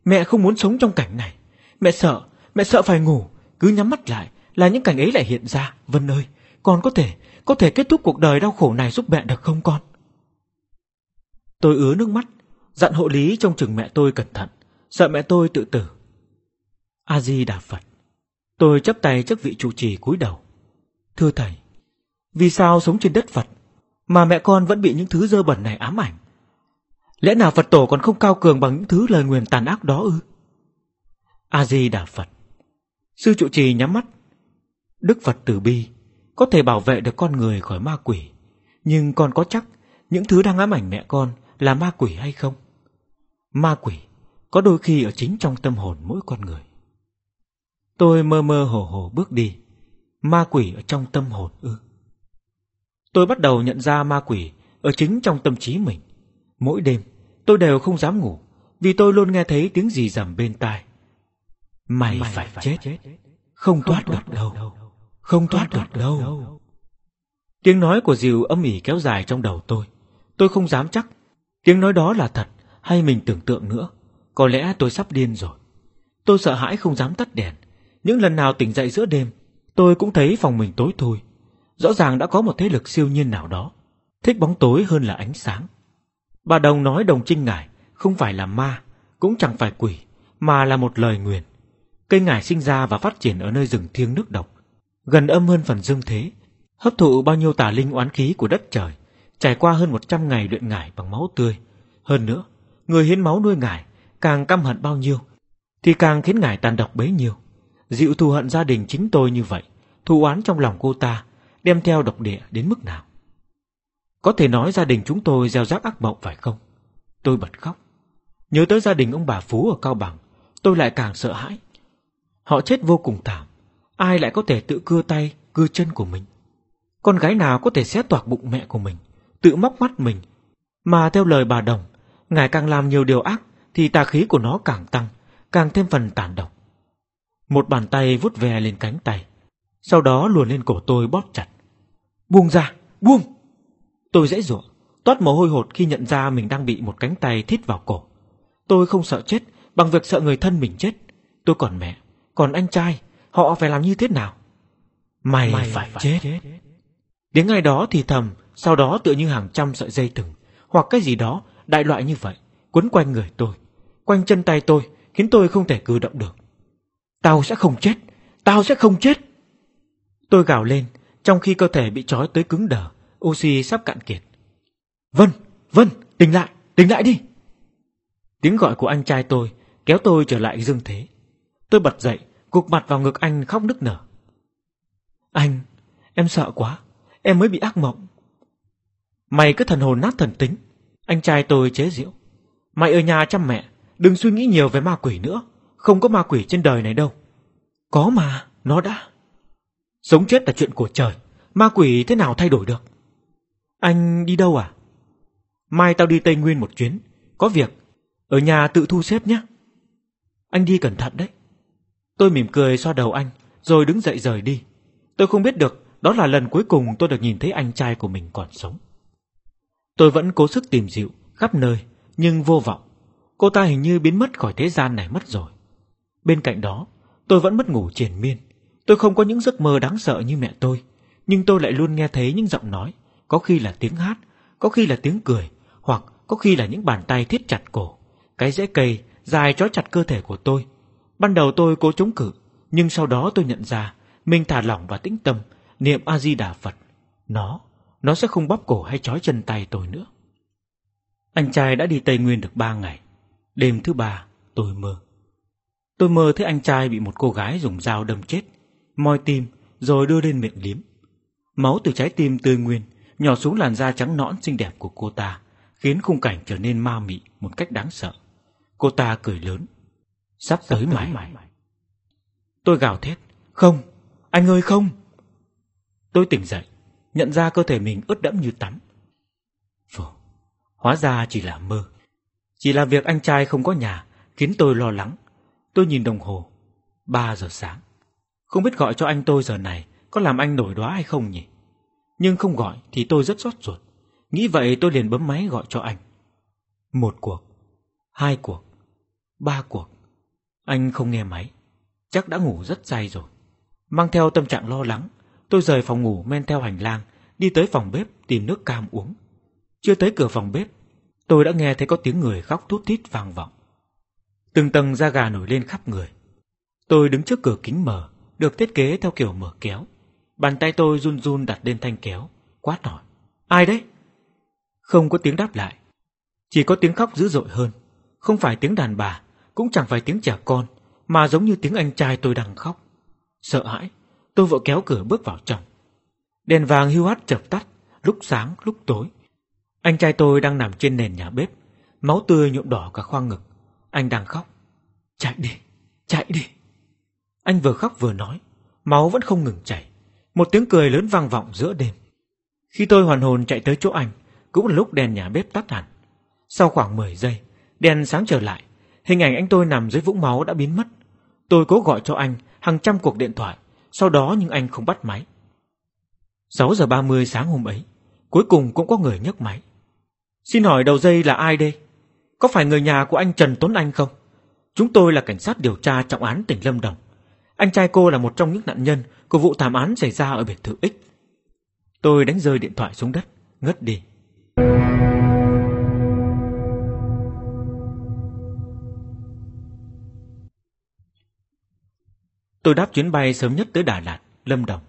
Mẹ không muốn sống trong cảnh này. Mẹ sợ, mẹ sợ phải ngủ, cứ nhắm mắt lại là những cảnh ấy lại hiện ra. Vân ơi, con có thể, có thể kết thúc cuộc đời đau khổ này giúp mẹ được không con? Tôi ứa nước mắt, dặn hộ lý trong chừng mẹ tôi cẩn thận, sợ mẹ tôi tự tử. A Di Đà Phật. Tôi chấp tay trước vị trụ trì cúi đầu. Thưa thầy, vì sao sống trên đất Phật mà mẹ con vẫn bị những thứ dơ bẩn này ám ảnh? Lẽ nào Phật tổ còn không cao cường bằng những thứ lời nguyền tàn ác đó ư? A Di Đà Phật. Sư trụ trì nhắm mắt. Đức Phật từ bi có thể bảo vệ được con người khỏi ma quỷ, nhưng con có chắc những thứ đang ám ảnh mẹ con là ma quỷ hay không? Ma quỷ có đôi khi ở chính trong tâm hồn mỗi con người. Tôi mơ mơ hồ hồ bước đi, ma quỷ ở trong tâm hồn ư? Tôi bắt đầu nhận ra ma quỷ ở chính trong tâm trí mình. Mỗi đêm, tôi đều không dám ngủ, vì tôi luôn nghe thấy tiếng gì rầm bên tai. Mày, phải, chết, không thoát được đâu, không thoát được đâu. Tiếng nói của Diều âm ỉ kéo dài trong đầu tôi. Tôi không dám chắc tiếng nói đó là thật hay mình tưởng tượng nữa. Có lẽ tôi sắp điên rồi. Tôi sợ hãi không dám tắt đèn. Những lần nào tỉnh dậy giữa đêm, tôi cũng thấy phòng mình tối thui. Rõ ràng đã có một thế lực siêu nhiên nào đó, thích bóng tối hơn là ánh sáng. Bà Đồng nói Đồng Trinh Ngải không phải là ma, cũng chẳng phải quỷ, mà là một lời nguyền. Cây ngải sinh ra và phát triển ở nơi rừng thiêng nước độc, gần âm hơn phần dương thế, hấp thụ bao nhiêu tà linh oán khí của đất trời, trải qua hơn 100 ngày luyện ngải bằng máu tươi. Hơn nữa, người hiến máu nuôi ngải càng căm hận bao nhiêu, thì càng khiến ngải tàn độc bấy nhiêu. Dịu thù hận gia đình chính tôi như vậy, thù oán trong lòng cô ta, đem theo độc địa đến mức nào. Có thể nói gia đình chúng tôi gieo rắc ác mộng phải không? Tôi bật khóc. Nhớ tới gia đình ông bà Phú ở Cao Bằng, tôi lại càng sợ hãi. Họ chết vô cùng thảm, ai lại có thể tự cưa tay, cưa chân của mình? Con gái nào có thể xé toạc bụng mẹ của mình, tự móc mắt mình? Mà theo lời bà Đồng, ngài càng làm nhiều điều ác, thì tà khí của nó càng tăng, càng thêm phần tàn độc. Một bàn tay vút ve lên cánh tay, sau đó luồn lên cổ tôi bóp chặt. Buông ra, buông! Tôi dễ dụa, toát mồ hôi hột khi nhận ra mình đang bị một cánh tay thít vào cổ. Tôi không sợ chết bằng việc sợ người thân mình chết. Tôi còn mẹ, còn anh trai, họ phải làm như thế nào? Mày, Mày phải, phải chết. chết. Đến ngày đó thì thầm, sau đó tựa như hàng trăm sợi dây thừng, hoặc cái gì đó, đại loại như vậy, quấn quanh người tôi, quanh chân tay tôi, khiến tôi không thể cử động được. Tao sẽ không chết, tao sẽ không chết. Tôi gào lên, trong khi cơ thể bị trói tới cứng đờ, oxy sắp cạn kiệt. Vân, Vân, tỉnh lại, tỉnh lại đi. Tiếng gọi của anh trai tôi kéo tôi trở lại dương thế. Tôi bật dậy, gục mặt vào ngực anh khóc nức nở. Anh, em sợ quá, em mới bị ác mộng. Mày cứ thần hồn nát thần tính. Anh trai tôi chế giễu. Mày ở nhà chăm mẹ, đừng suy nghĩ nhiều về ma quỷ nữa. Không có ma quỷ trên đời này đâu. Có mà, nó đã. Sống chết là chuyện của trời, ma quỷ thế nào thay đổi được? Anh đi đâu à? Mai tao đi Tây Nguyên một chuyến, có việc, ở nhà tự thu xếp nhé. Anh đi cẩn thận đấy. Tôi mỉm cười xoa đầu anh, rồi đứng dậy rời đi. Tôi không biết được đó là lần cuối cùng tôi được nhìn thấy anh trai của mình còn sống. Tôi vẫn cố sức tìm dịu khắp nơi, nhưng vô vọng. Cô ta hình như biến mất khỏi thế gian này mất rồi. Bên cạnh đó, tôi vẫn mất ngủ triền miên. Tôi không có những giấc mơ đáng sợ như mẹ tôi, nhưng tôi lại luôn nghe thấy những giọng nói, có khi là tiếng hát, có khi là tiếng cười, hoặc có khi là những bàn tay thiết chặt cổ. Cái rễ cây dài trói chặt cơ thể của tôi. Ban đầu tôi cố chống cự, nhưng sau đó tôi nhận ra mình thả lỏng và tĩnh tâm, niệm A Di Đà Phật. Nó, nó sẽ không bóp cổ hay trói chân tay tôi nữa. Anh trai đã đi Tây Nguyên được ba ngày. Đêm thứ ba, tôi mơ. Tôi mơ thấy anh trai bị một cô gái dùng dao đâm chết, moi tim rồi đưa lên miệng liếm. Máu từ trái tim tươi nguyên nhỏ xuống làn da trắng nõn xinh đẹp của cô ta, khiến khung cảnh trở nên ma mị một cách đáng sợ. Cô ta cười lớn. Sắp tới mày. Tôi gào thét. Không, anh ơi không. Tôi tỉnh dậy, nhận ra cơ thể mình ướt đẫm như tắm. Phù, hóa ra chỉ là mơ. Chỉ là việc anh trai không có nhà, khiến tôi lo lắng. Tôi nhìn đồng hồ. Ba giờ sáng. Không biết gọi cho anh tôi giờ này có làm anh nổi đoá hay không nhỉ? Nhưng không gọi thì tôi rất xót ruột. Nghĩ vậy tôi liền bấm máy gọi cho anh. Một cuộc, hai cuộc, ba cuộc. Anh không nghe máy. Chắc đã ngủ rất say rồi. Mang theo tâm trạng lo lắng, tôi rời phòng ngủ men theo hành lang, đi tới phòng bếp tìm nước cam uống. Chưa tới cửa phòng bếp, tôi đã nghe thấy có tiếng người khóc thút thít vang vọng. Từng tầng da gà nổi lên khắp người. Tôi đứng trước cửa kính mở, được thiết kế theo kiểu mở kéo. Bàn tay tôi run run đặt lên thanh kéo, quát hỏi. Ai đấy? Không có tiếng đáp lại. Chỉ có tiếng khóc dữ dội hơn. Không phải tiếng đàn bà, cũng chẳng phải tiếng trẻ con, mà giống như tiếng anh trai tôi đang khóc. Sợ hãi, tôi vội kéo cửa bước vào trong. Đèn vàng hiu hắt chập tắt, lúc sáng lúc tối. Anh trai tôi đang nằm trên nền nhà bếp, máu tươi nhuộm đỏ cả khoang ngực. Anh đang khóc. Chạy đi, chạy đi. Anh vừa khóc vừa nói, máu vẫn không ngừng chảy. Một tiếng cười lớn vang vọng giữa đêm. Khi tôi hoàn hồn chạy tới chỗ anh, cũng là lúc đèn nhà bếp tắt hẳn. Sau khoảng 10 giây, đèn sáng trở lại, hình ảnh anh tôi nằm dưới vũng máu đã biến mất. Tôi cố gọi cho anh hàng trăm cuộc điện thoại, sau đó nhưng anh không bắt máy. 6 giờ 30 sáng hôm ấy, cuối cùng cũng có người nhấc máy. Xin hỏi đầu dây là ai đây? Có phải người nhà của anh Trần Tuấn Anh không? Chúng tôi là cảnh sát điều tra trọng án tỉnh Lâm Đồng. Anh trai cô là một trong những nạn nhân của vụ thảm án xảy ra ở biệt thự X. Tôi đánh rơi điện thoại xuống đất, ngất đi. Tôi đáp chuyến bay sớm nhất tới Đà Lạt, Lâm Đồng,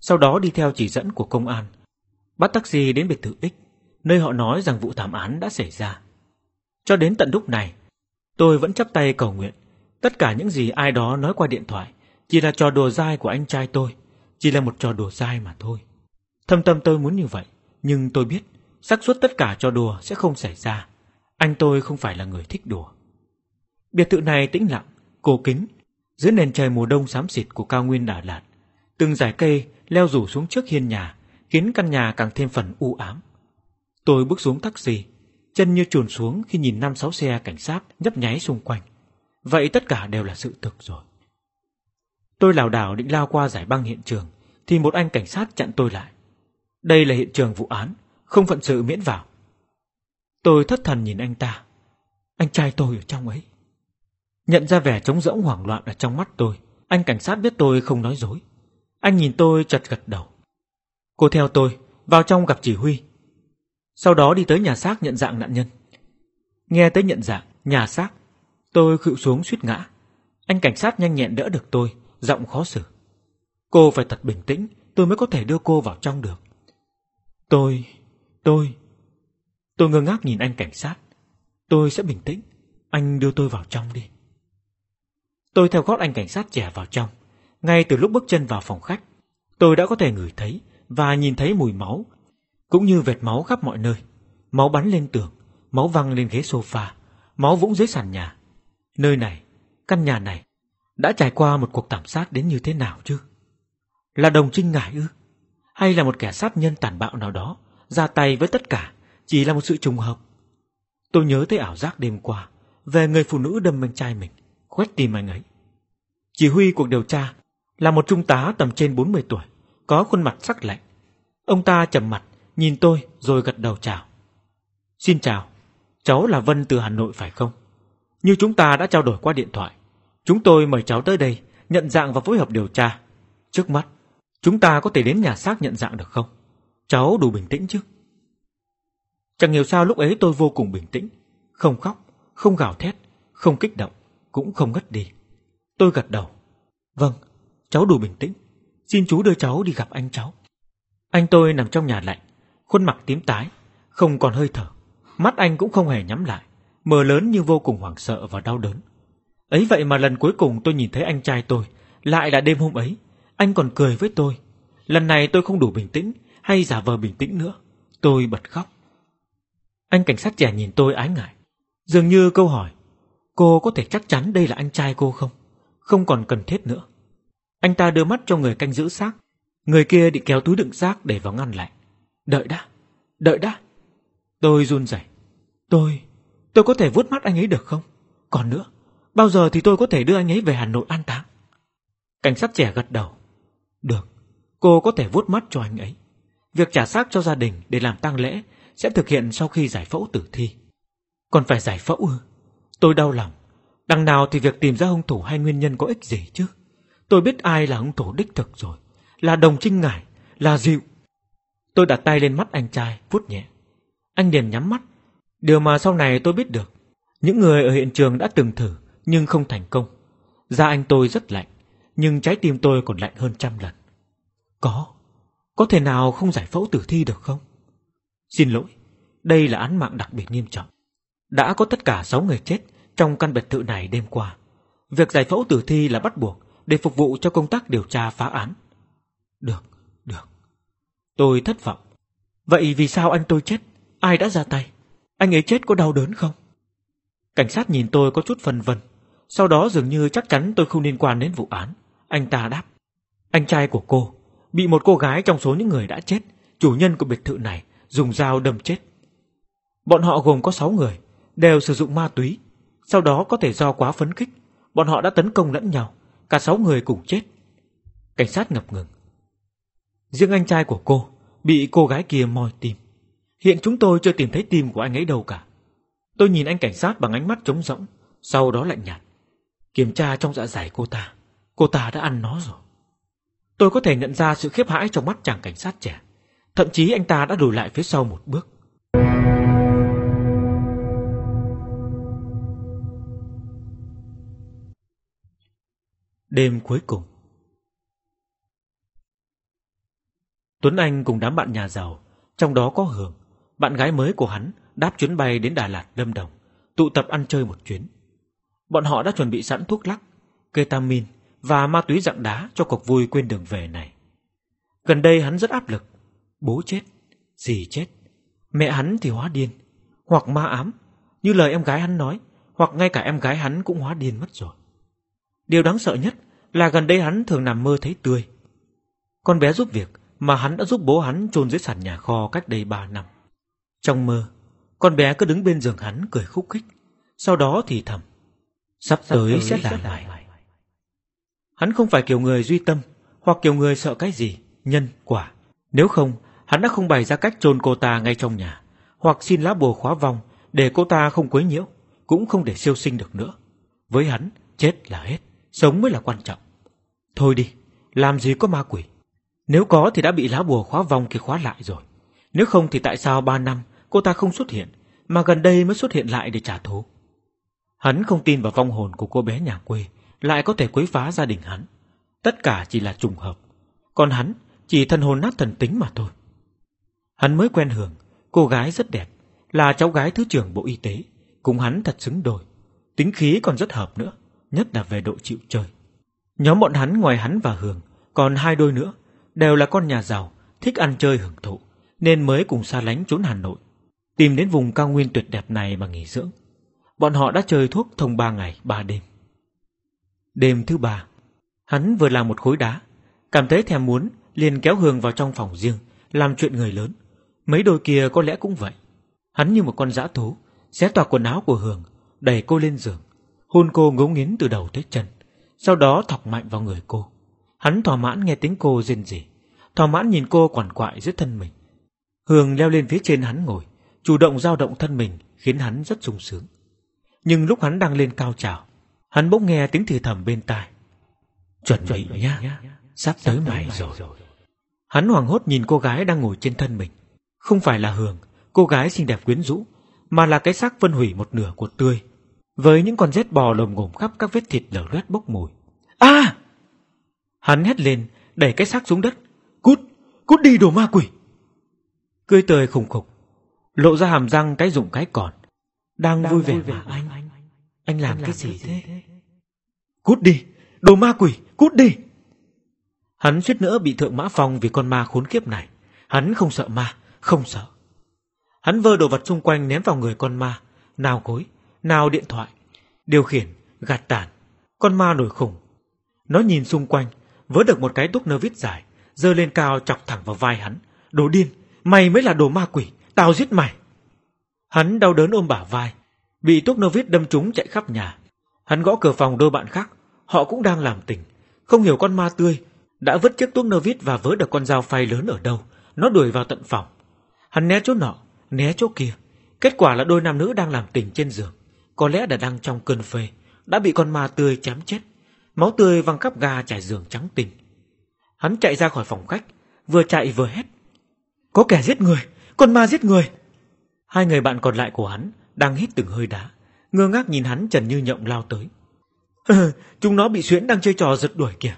sau đó đi theo chỉ dẫn của công an, bắt taxi đến biệt thự X, nơi họ nói rằng vụ thảm án đã xảy ra. Cho đến tận lúc này, tôi vẫn chắp tay cầu nguyện, tất cả những gì ai đó nói qua điện thoại chỉ là trò đùa dai của anh trai tôi, chỉ là một trò đùa dai mà thôi. Thâm tâm tôi muốn như vậy, nhưng tôi biết xác suất tất cả trò đùa sẽ không xảy ra. Anh tôi không phải là người thích đùa. Biệt thự này tĩnh lặng, cổ kính, dưới nền trời mùa đông xám xịt của cao nguyên Đà Lạt. Từng dải cây leo rủ xuống trước hiên nhà, khiến căn nhà càng thêm phần u ám. Tôi bước xuống taxi, chân như chuồn xuống khi nhìn năm sáu xe cảnh sát nhấp nháy xung quanh. Vậy tất cả đều là sự thực rồi. Tôi lảo đảo định lao qua giải băng hiện trường, thì một anh cảnh sát chặn tôi lại. Đây là hiện trường vụ án, không phận sự miễn vào. Tôi thất thần nhìn anh ta. Anh trai tôi ở trong ấy. Nhận ra vẻ trống rỗng hoảng loạn ở trong mắt tôi, anh cảnh sát biết tôi không nói dối. Anh nhìn tôi chật gật đầu. Cô theo tôi, vào trong gặp chỉ huy. Sau đó đi tới nhà xác nhận dạng nạn nhân. Nghe tới nhận dạng, nhà xác, tôi khựu xuống suýt ngã. Anh cảnh sát nhanh nhẹn đỡ được tôi, giọng khó xử. Cô phải thật bình tĩnh, tôi mới có thể đưa cô vào trong được. Tôi, tôi, tôi ngơ ngác nhìn anh cảnh sát. Tôi sẽ bình tĩnh, anh đưa tôi vào trong đi. Tôi theo gót anh cảnh sát trẻ vào trong. Ngay từ lúc bước chân vào phòng khách, tôi đã có thể ngửi thấy và nhìn thấy mùi máu, cũng như vệt máu khắp mọi nơi. Máu bắn lên tường, máu văng lên ghế sofa, máu vũng dưới sàn nhà. Nơi này, căn nhà này, đã trải qua một cuộc thảm sát đến như thế nào chứ? Là đồng trinh ngải ư? Hay là một kẻ sát nhân tàn bạo nào đó ra tay với tất cả chỉ là một sự trùng hợp. Tôi nhớ tới ảo giác đêm qua về người phụ nữ đâm anh trai mình, quét tìm anh ấy. Chỉ huy cuộc điều tra là một trung tá tầm trên 40 tuổi, có khuôn mặt sắc lạnh. Ông ta trầm mặt, nhìn tôi rồi gật đầu chào. Xin chào, cháu là Vân từ Hà Nội phải không? Như chúng ta đã trao đổi qua điện thoại, chúng tôi mời cháu tới đây nhận dạng và phối hợp điều tra. Trước mắt, chúng ta có thể đến nhà xác nhận dạng được không? Cháu đủ bình tĩnh chứ? Chẳng hiểu sao lúc ấy tôi vô cùng bình tĩnh, không khóc, không gào thét, không kích động, cũng không ngất đi. Tôi gật đầu. Vâng, cháu đủ bình tĩnh. Xin chú đưa cháu đi gặp anh cháu. Anh tôi nằm trong nhà lạnh, khuôn mặt tím tái, không còn hơi thở. Mắt anh cũng không hề nhắm lại, mờ lớn như vô cùng hoảng sợ và đau đớn. Ấy vậy mà lần cuối cùng tôi nhìn thấy anh trai tôi, lại là đêm hôm ấy. Anh còn cười với tôi. Lần này tôi không đủ bình tĩnh, hay giả vờ bình tĩnh nữa. Tôi bật khóc. Anh cảnh sát trẻ nhìn tôi ái ngại. Dường như câu hỏi, cô có thể chắc chắn đây là anh trai cô không? Không còn cần thiết nữa. Anh ta đưa mắt cho người canh giữ xác. Người kia định kéo túi đựng xác để vào ngăn lại. Đợi đã, đợi đã. Tôi run rẩy. Tôi, tôi có thể vuốt mắt anh ấy được không? Còn nữa, bao giờ thì tôi có thể đưa anh ấy về Hà Nội an táng? Cảnh sát trẻ gật đầu. Được, cô có thể vuốt mắt cho anh ấy. Việc trả xác cho gia đình để làm tang lễ sẽ thực hiện sau khi giải phẫu tử thi. Còn phải giải phẫu ư? Tôi đau lòng. Đằng nào thì việc tìm ra hung thủ hay nguyên nhân có ích gì chứ? Tôi biết ai là hung thủ đích thực rồi. Là Đồng Trinh Ngải, là Diệu. Tôi đặt tay lên mắt anh trai, vuốt nhẹ. Anh liền nhắm mắt. Điều mà sau này tôi biết được. Những người ở hiện trường đã từng thử, nhưng không thành công. Da anh tôi rất lạnh, nhưng trái tim tôi còn lạnh hơn trăm lần. Có, có thể nào không giải phẫu tử thi được không? Xin lỗi, đây là án mạng đặc biệt nghiêm trọng. Đã có tất cả 6 người chết trong căn biệt thự này đêm qua. Việc giải phẫu tử thi là bắt buộc để phục vụ cho công tác điều tra phá án. Được, được. Tôi thất vọng. Vậy vì sao anh tôi chết? Ai đã ra tay? Anh ấy chết có đau đớn không? Cảnh sát nhìn tôi có chút phân vân. Sau đó dường như chắc chắn tôi không liên quan đến vụ án. Anh ta đáp. Anh trai của cô bị một cô gái trong số những người đã chết, chủ nhân của biệt thự này, dùng dao đâm chết. Bọn họ gồm có 6 người, đều sử dụng ma túy. Sau đó có thể do quá phấn khích, bọn họ đã tấn công lẫn nhau, cả sáu người cùng chết. Cảnh sát ngập ngừng. Riêng anh trai của cô bị cô gái kia moi tim. Hiện chúng tôi chưa tìm thấy tim của anh ấy đâu cả. Tôi nhìn anh cảnh sát bằng ánh mắt trống rỗng, sau đó lạnh nhạt. Kiểm tra trong dạ dày cô ta, cô ta đã ăn nó rồi. Tôi có thể nhận ra sự khiếp hãi trong mắt chàng cảnh sát trẻ. Thậm chí anh ta đã lùi lại phía sau một bước. Đêm cuối cùng Tuấn Anh cùng đám bạn nhà giàu, trong đó có Hường, bạn gái mới của hắn, đáp chuyến bay đến Đà Lạt, Lâm Đồng, tụ tập ăn chơi một chuyến. Bọn họ đã chuẩn bị sẵn thuốc lắc, ketamin và ma túy dạng đá cho cuộc vui quên đường về này. Gần đây hắn rất áp lực, bố chết, dì chết, mẹ hắn thì hóa điên, hoặc ma ám, như lời em gái hắn nói, hoặc ngay cả em gái hắn cũng hóa điên mất rồi. Điều đáng sợ nhất là gần đây hắn thường nằm mơ thấy tươi. Con bé giúp việc mà hắn đã giúp bố hắn chôn dưới sàn nhà kho cách đây ba năm. Trong mơ, con bé cứ đứng bên giường hắn cười khúc khích, sau đó thì thầm. Sắp tới sẽ là mày. Hắn không phải kiểu người duy tâm, hoặc kiểu người sợ cái gì, nhân, quả. Nếu không, hắn đã không bày ra cách chôn cô ta ngay trong nhà, hoặc xin lá bùa khóa vong để cô ta không quấy nhiễu, cũng không để siêu sinh được nữa. Với hắn, chết là hết, sống mới là quan trọng. Thôi đi, làm gì có ma quỷ. Nếu có thì đã bị lá bùa khóa vòng kia khóa lại rồi. Nếu không thì tại sao ba năm cô ta không xuất hiện, mà gần đây mới xuất hiện lại để trả thù? Hắn không tin vào vong hồn của cô bé nhà quê, lại có thể quấy phá gia đình hắn. Tất cả chỉ là trùng hợp. Còn hắn chỉ thân hồn nát thần tính mà thôi. Hắn mới quen hưởng, cô gái rất đẹp, là cháu gái thứ trưởng Bộ Y tế, cùng hắn thật xứng đôi. Tính khí còn rất hợp nữa, nhất là về độ chịu chơi. Nhóm bọn hắn ngoài hắn và Hường, còn hai đôi nữa, đều là con nhà giàu, thích ăn chơi hưởng thụ, nên mới cùng xa lánh trốn Hà Nội, tìm đến vùng cao nguyên tuyệt đẹp này mà nghỉ dưỡng. Bọn họ đã chơi thuốc thông ba ngày, ba đêm. Đêm thứ ba, hắn vừa làm một khối đá, cảm thấy thèm muốn, liền kéo Hường vào trong phòng riêng, làm chuyện người lớn. Mấy đôi kia có lẽ cũng vậy. Hắn như một con dã thú, xé toạc quần áo của Hường, đẩy cô lên giường, hôn cô ngấu nghiến từ đầu tới chân, sau đó thọc mạnh vào người cô. Hắn thỏa mãn nghe tiếng cô rên rỉ, thỏa mãn nhìn cô quằn quại dưới thân mình. Hường leo lên phía trên hắn ngồi, chủ động dao động thân mình khiến hắn rất sung sướng. Nhưng lúc hắn đang lên cao trào, hắn bỗng nghe tiếng thì thầm bên tai. Chuẩn bị nhá, sắp tới mày rồi. Hắn hoảng hốt nhìn cô gái đang ngồi trên thân mình. Không phải là Hường, cô gái xinh đẹp quyến rũ, mà là cái xác phân hủy một nửa của tươi. Với những con rết bò lồm ngồm khắp các vết thịt lở loét bốc mùi. a Hắn hét lên, đẩy cái xác xuống đất. Cút, cút đi đồ ma quỷ. Cười tươi khủng khục, lộ ra hàm răng cái dụng cái còn. Đang, Đang vui vẻ mà anh. Anh, anh làm, anh cái gì thế? Cút đi, đồ ma quỷ, cút đi. Hắn suýt nữa bị thượng mã phong vì con ma khốn kiếp này. Hắn không sợ ma, không sợ. Hắn vơ đồ vật xung quanh ném vào người con ma, nào gối, nào điện thoại, điều khiển, gạt tàn. Con ma nổi khủng. Nó nhìn xung quanh, vớ được một cái túc nơ vít dài, dơ lên cao chọc thẳng vào vai hắn. Đồ điên, mày mới là đồ ma quỷ, tao giết mày. Hắn đau đớn ôm bả vai, bị túc nơ vít đâm trúng chạy khắp nhà. Hắn gõ cửa phòng đôi bạn khác, họ cũng đang làm tình. Không hiểu con ma tươi đã vứt chiếc túc nơ vít và vớ được con dao phay lớn ở đâu. Nó đuổi vào tận phòng. Hắn né chỗ nọ, né chỗ kia. Kết quả là đôi nam nữ đang làm tình trên giường. Có lẽ đã đang trong cơn phê, đã bị con ma tươi chém chết. Máu tươi văng khắp ga trải giường trắng tinh. Hắn chạy ra khỏi phòng khách, vừa chạy vừa hét. Có kẻ giết người, con ma giết người. Hai người bạn còn lại của hắn đang hít từng hơi đá, ngơ ngác nhìn hắn trần như nhộng lao tới. chúng nó bị xuyễn đang chơi trò giật đuổi kìa.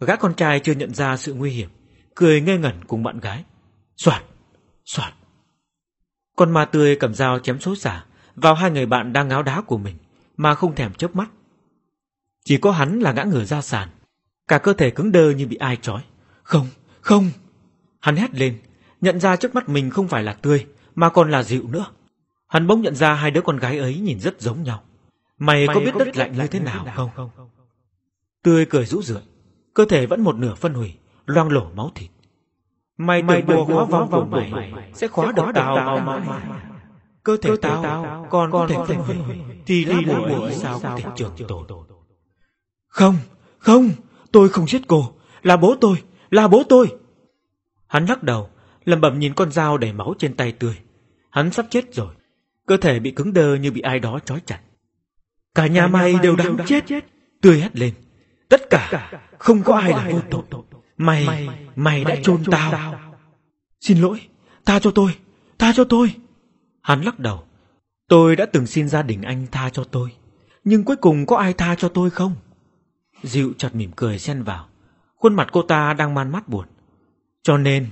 Gã con trai chưa nhận ra sự nguy hiểm, cười ngây ngẩn cùng bạn gái. Soạt, soạt. Con ma tươi cầm dao chém xối xả vào hai người bạn đang ngáo đá của mình mà không thèm chớp mắt. Chỉ có hắn là ngã ngửa ra sàn, cả cơ thể cứng đơ như bị ai trói. Không, không. Hắn hét lên, nhận ra trước mắt mình không phải là tươi mà còn là dịu nữa. Hắn bỗng nhận ra hai đứa con gái ấy nhìn rất giống nhau. Mày, Mày có biết có đất biết lạnh như thế nào, nào không? không? Tươi cười rũ rượi cơ thể vẫn một nửa phân hủy, loang lổ máu thịt. Mày tưởng bùa hóa vong của mày, sẽ khóa được tao mau mãi. Cơ thể tao còn có thể phân hủy, thì đi bùa ấy sao có thể trường tồn. Không, không, tôi không giết cô, là bố tôi, là bố tôi. Hắn lắc đầu, lẩm bẩm nhìn con dao đầy máu trên tay tươi. Hắn sắp chết rồi, cơ thể bị cứng đơ như bị ai đó trói chặt. Cả nhà mày đều đáng chết, tươi hét lên. Tất cả, không có ai là vô tội. Mày, mày đã chôn tao. Xin lỗi, tha cho tôi, tha cho tôi. Hắn lắc đầu. Tôi đã từng xin gia đình anh tha cho tôi. Nhưng cuối cùng có ai tha cho tôi không? Dịu chợt mỉm cười xen vào. Khuôn mặt cô ta đang man mắt buồn. Cho nên,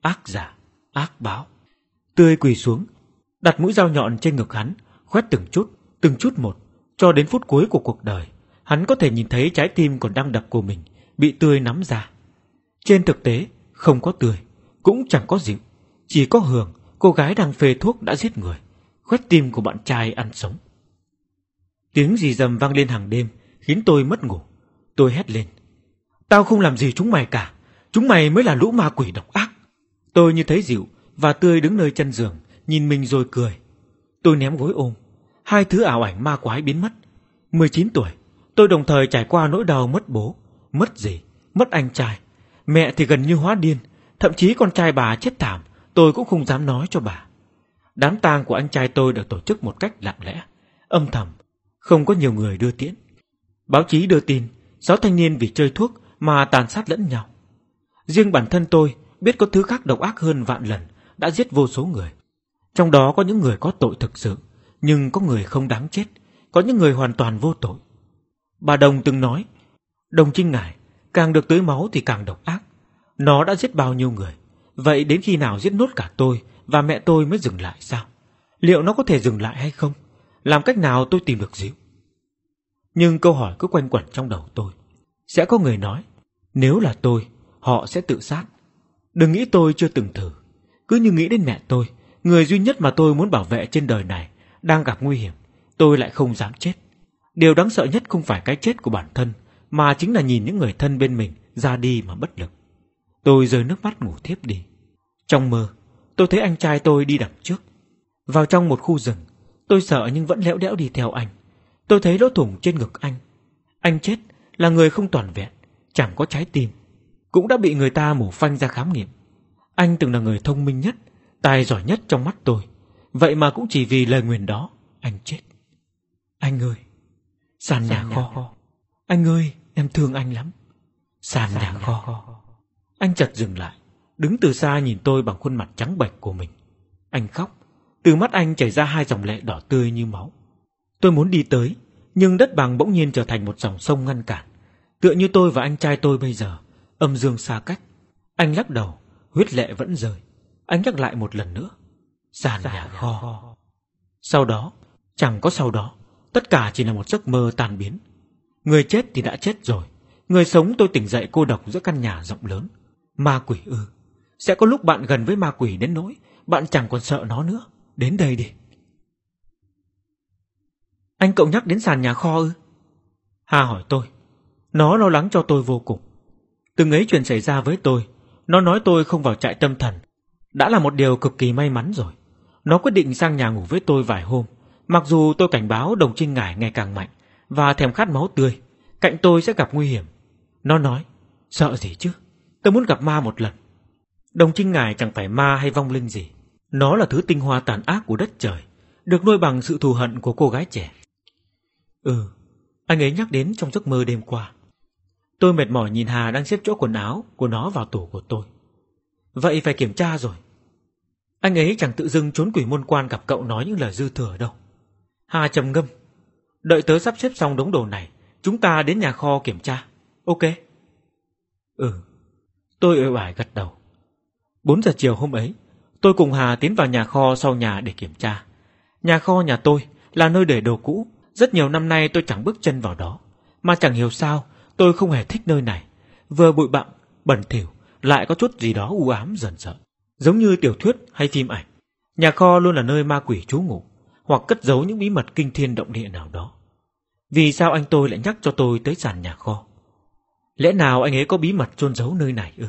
ác giả, ác báo. Tươi quỳ xuống, đặt mũi dao nhọn trên ngực hắn, khoét từng chút, từng chút một, cho đến phút cuối của cuộc đời. Hắn có thể nhìn thấy trái tim còn đang đập của mình Bị tươi nắm ra Trên thực tế không có tươi Cũng chẳng có dịu Chỉ có hưởng Cô gái đang phê thuốc đã giết người. Khoét tim của bạn trai ăn sống. Tiếng gì dầm vang lên hàng đêm Khiến tôi mất ngủ. Tôi hét lên. Tao không làm gì chúng mày cả. Chúng mày mới là lũ ma quỷ độc ác. Tôi như thấy dịu Và tươi đứng nơi chân giường Nhìn mình rồi cười. Tôi ném gối ôm. Hai thứ ảo ảnh ma quái biến mất. 19 tuổi Tôi đồng thời trải qua nỗi đau mất bố, mất gì, mất anh trai. Mẹ thì gần như hóa điên, thậm chí con trai bà chết thảm, tôi cũng không dám nói cho bà. Đám tang của anh trai tôi được tổ chức một cách lặng lẽ, âm thầm, không có nhiều người đưa tiễn. Báo chí đưa tin, sáu thanh niên vì chơi thuốc mà tàn sát lẫn nhau. Riêng bản thân tôi biết có thứ khác độc ác hơn vạn lần, đã giết vô số người. Trong đó có những người có tội thực sự, nhưng có người không đáng chết, có những người hoàn toàn vô tội. Bà Đồng từng nói, Đồng Trinh Ngải, càng được tưới máu thì càng độc ác. Nó đã giết bao nhiêu người, vậy đến khi nào giết nốt cả tôi và mẹ tôi mới dừng lại sao? Liệu nó có thể dừng lại hay không? Làm cách nào tôi tìm được Diệu? Nhưng câu hỏi cứ quanh quẩn trong đầu tôi. Sẽ có người nói, nếu là tôi, họ sẽ tự sát. Đừng nghĩ tôi chưa từng thử. Cứ như nghĩ đến mẹ tôi, người duy nhất mà tôi muốn bảo vệ trên đời này, đang gặp nguy hiểm, tôi lại không dám chết. Điều đáng sợ nhất không phải cái chết của bản thân, mà chính là nhìn những người thân bên mình ra đi mà bất lực. Tôi rơi nước mắt ngủ thiếp đi. Trong mơ, tôi thấy anh trai tôi đi đằng trước. Vào trong một khu rừng, tôi sợ nhưng vẫn lẽo đẽo đi theo anh. Tôi thấy lỗ thủng trên ngực anh. Anh chết là người không toàn vẹn, chẳng có trái tim. Cũng đã bị người ta mổ phanh ra khám nghiệm. Anh từng là người thông minh nhất, tài giỏi nhất trong mắt tôi. Vậy mà cũng chỉ vì lời nguyền đó, anh chết. Anh ơi, sàn nhà kho. Anh ơi, em thương anh lắm. Sàn nhà kho. Anh chợt dừng lại, đứng từ xa nhìn tôi bằng khuôn mặt trắng bệch của mình. Anh khóc, từ mắt anh chảy ra hai dòng lệ đỏ tươi như máu. Tôi muốn đi tới, nhưng đất bằng bỗng nhiên trở thành một dòng sông ngăn cản. Tựa như tôi và anh trai tôi bây giờ, âm dương xa cách. Anh lắc đầu, huyết lệ vẫn rơi. Anh nhắc lại một lần nữa. Sàn nhà kho. Sau đó, chẳng có sau đó, tất cả chỉ là một giấc mơ tan biến. Người chết thì đã chết rồi. Người sống tôi tỉnh dậy cô độc giữa căn nhà rộng lớn. Ma quỷ ư. Sẽ có lúc bạn gần với ma quỷ đến nỗi bạn chẳng còn sợ nó nữa. Đến đây đi. Anh cậu nhắc đến sàn nhà kho ư? Hà hỏi tôi. Nó lo lắng cho tôi vô cùng. Từng ấy chuyện xảy ra với tôi, nó nói tôi không vào trại tâm thần. Đã là một điều cực kỳ may mắn rồi. Nó quyết định sang nhà ngủ với tôi vài hôm. Mặc dù tôi cảnh báo đồng trinh ngải ngày càng mạnh và thèm khát máu tươi, cạnh tôi sẽ gặp nguy hiểm. Nó nói, sợ gì chứ, tôi muốn gặp ma một lần. Đồng trinh ngài chẳng phải ma hay vong linh gì. Nó là thứ tinh hoa tàn ác của đất trời, được nuôi bằng sự thù hận của cô gái trẻ. Ừ, anh ấy nhắc đến trong giấc mơ đêm qua. Tôi mệt mỏi nhìn Hà đang xếp chỗ quần áo của nó vào tủ của tôi. Vậy phải kiểm tra rồi. Anh ấy chẳng tự dưng trốn quỷ môn quan gặp cậu nói những lời dư thừa đâu. Hà trầm ngâm. Đợi tớ sắp xếp xong đống đồ này, chúng ta đến nhà kho kiểm tra. Ok. Ừ. Tôi ơi bài gật đầu. 4 giờ chiều hôm ấy, tôi cùng Hà tiến vào nhà kho sau nhà để kiểm tra. Nhà kho nhà tôi là nơi để đồ cũ, rất nhiều năm nay tôi chẳng bước chân vào đó. Mà chẳng hiểu sao, tôi không hề thích nơi này. Vừa bụi bặm, bẩn thỉu, lại có chút gì đó u ám dần sợ. Giống như tiểu thuyết hay phim ảnh. Nhà kho luôn là nơi ma quỷ trú ngụ, hoặc cất giấu những bí mật kinh thiên động địa nào đó. Vì sao anh tôi lại nhắc cho tôi tới sàn nhà kho? Lẽ nào anh ấy có bí mật chôn giấu nơi này ư?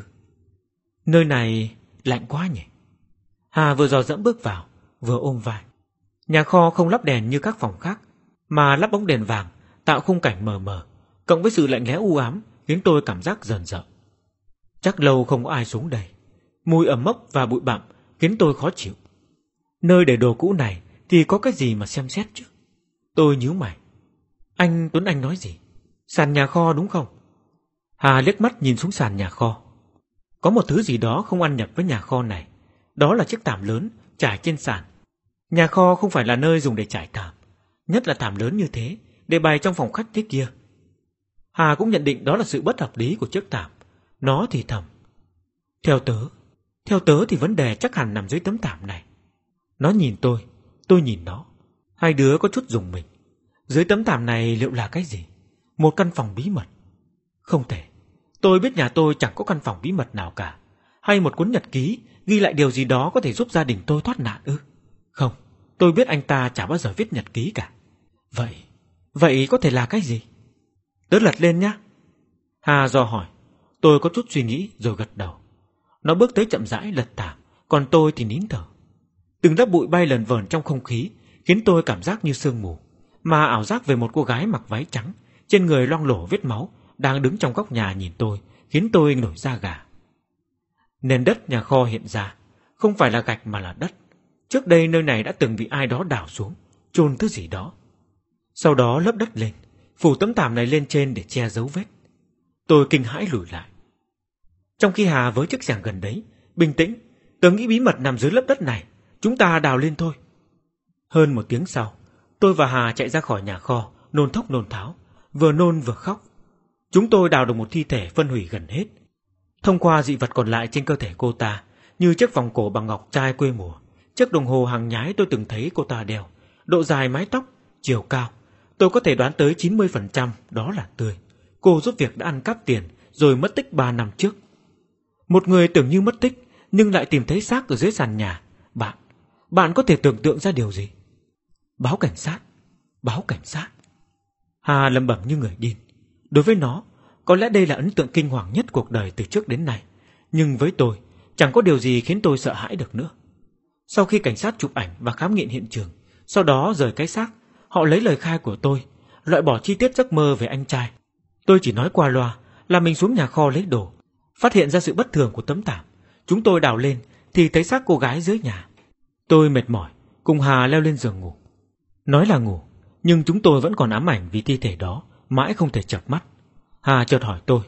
Nơi này lạnh quá nhỉ? Hà vừa dò dẫm bước vào, vừa ôm vai. Nhà kho không lắp đèn như các phòng khác, mà lắp bóng đèn vàng, tạo khung cảnh mờ mờ, cộng với sự lạnh lẽo u ám, khiến tôi cảm giác dần dở. Chắc lâu không có ai xuống đây. Mùi ẩm mốc và bụi bặm khiến tôi khó chịu. Nơi để đồ cũ này thì có cái gì mà xem xét chứ? Tôi nhíu mày. Anh Tuấn Anh nói gì? Sàn nhà kho đúng không? Hà liếc mắt nhìn xuống sàn nhà kho. Có một thứ gì đó không ăn nhập với nhà kho này. Đó là chiếc thảm lớn trải trên sàn. Nhà kho không phải là nơi dùng để trải thảm. Nhất là thảm lớn như thế, để bày trong phòng khách thế kia. Hà cũng nhận định đó là sự bất hợp lý của chiếc thảm. Nó thì thầm. Theo tớ, theo tớ thì vấn đề chắc hẳn nằm dưới tấm thảm này. Nó nhìn tôi, tôi nhìn nó. Hai đứa có chút dùng mình. Dưới tấm thảm này liệu là cái gì? Một căn phòng bí mật. Không thể. Tôi biết nhà tôi chẳng có căn phòng bí mật nào cả. Hay một cuốn nhật ký ghi lại điều gì đó có thể giúp gia đình tôi thoát nạn ư? Không, tôi biết anh ta chả bao giờ viết nhật ký cả. Vậy, vậy có thể là cái gì? Tớ lật lên nhá. Hà dò hỏi. Tôi có chút suy nghĩ rồi gật đầu. Nó bước tới chậm rãi lật tả còn tôi thì nín thở. Từng lớp bụi bay lờn vờn trong không khí, khiến tôi cảm giác như sương mù, mà ảo giác về một cô gái mặc váy trắng, trên người loang lổ vết máu, đang đứng trong góc nhà nhìn tôi, khiến tôi nổi da gà. Nền đất nhà kho hiện ra, không phải là gạch mà là đất. Trước đây nơi này đã từng bị ai đó đào xuống, chôn thứ gì đó. Sau đó lớp đất lên, phủ tấm thảm này lên trên để che dấu vết. Tôi kinh hãi lùi lại. Trong khi Hà với chiếc giảng gần đấy, bình tĩnh, tớ nghĩ bí mật nằm dưới lớp đất này, chúng ta đào lên thôi. Hơn một tiếng sau, tôi và Hà chạy ra khỏi nhà kho, nôn thốc nôn tháo, vừa nôn vừa khóc. Chúng tôi đào được một thi thể phân hủy gần hết. Thông qua dị vật còn lại trên cơ thể cô ta, như chiếc vòng cổ bằng ngọc trai quê mùa, chiếc đồng hồ hàng nhái tôi từng thấy cô ta đeo, độ dài mái tóc, chiều cao, tôi có thể đoán tới 90% đó là tươi. Cô giúp việc đã ăn cắp tiền rồi mất tích 3 năm trước. Một người tưởng như mất tích nhưng lại tìm thấy xác ở dưới sàn nhà. Bạn, bạn có thể tưởng tượng ra điều gì? Báo cảnh sát, báo cảnh sát. Hà lầm bẩm như người điên. Đối với nó, có lẽ đây là ấn tượng kinh hoàng nhất cuộc đời từ trước đến nay. Nhưng với tôi, chẳng có điều gì khiến tôi sợ hãi được nữa. Sau khi cảnh sát chụp ảnh và khám nghiệm hiện trường, sau đó rời cái xác, họ lấy lời khai của tôi, loại bỏ chi tiết giấc mơ về anh trai. Tôi chỉ nói qua loa là mình xuống nhà kho lấy đồ, phát hiện ra sự bất thường của tấm thảm. Chúng tôi đào lên thì thấy xác cô gái dưới nhà. Tôi mệt mỏi, cùng Hà leo lên giường ngủ. Nói là ngủ, nhưng chúng tôi vẫn còn ám ảnh vì thi thể đó, mãi không thể chợp mắt. Hà chợt hỏi tôi,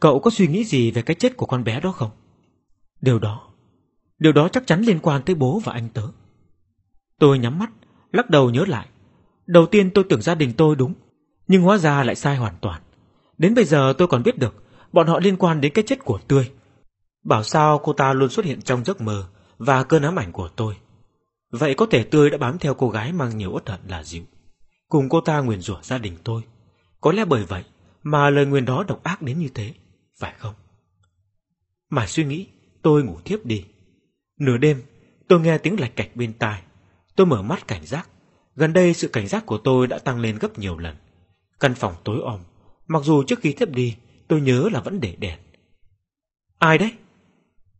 cậu có suy nghĩ gì về cái chết của con bé đó không? Điều đó, điều đó chắc chắn liên quan tới bố và anh tớ. Tôi nhắm mắt, lắc đầu nhớ lại. Đầu tiên tôi tưởng gia đình tôi đúng, nhưng hóa ra lại sai hoàn toàn. Đến bây giờ tôi còn biết được bọn họ liên quan đến cái chết của Tươi. Bảo sao cô ta luôn xuất hiện trong giấc mơ và cơn ám ảnh của tôi. Vậy có thể Tươi đã bám theo cô gái mang nhiều uất hận là dịu. Cùng cô ta nguyền rủa gia đình tôi. Có lẽ bởi vậy mà lời nguyền đó độc ác đến như thế, phải không? Mà suy nghĩ, tôi ngủ thiếp đi. Nửa đêm, tôi nghe tiếng lạch cạch bên tai. Tôi mở mắt cảnh giác. Gần đây sự cảnh giác của tôi đã tăng lên gấp nhiều lần. Căn phòng tối om, mặc dù trước khi thiếp đi, tôi nhớ là vẫn để đèn. Ai đấy?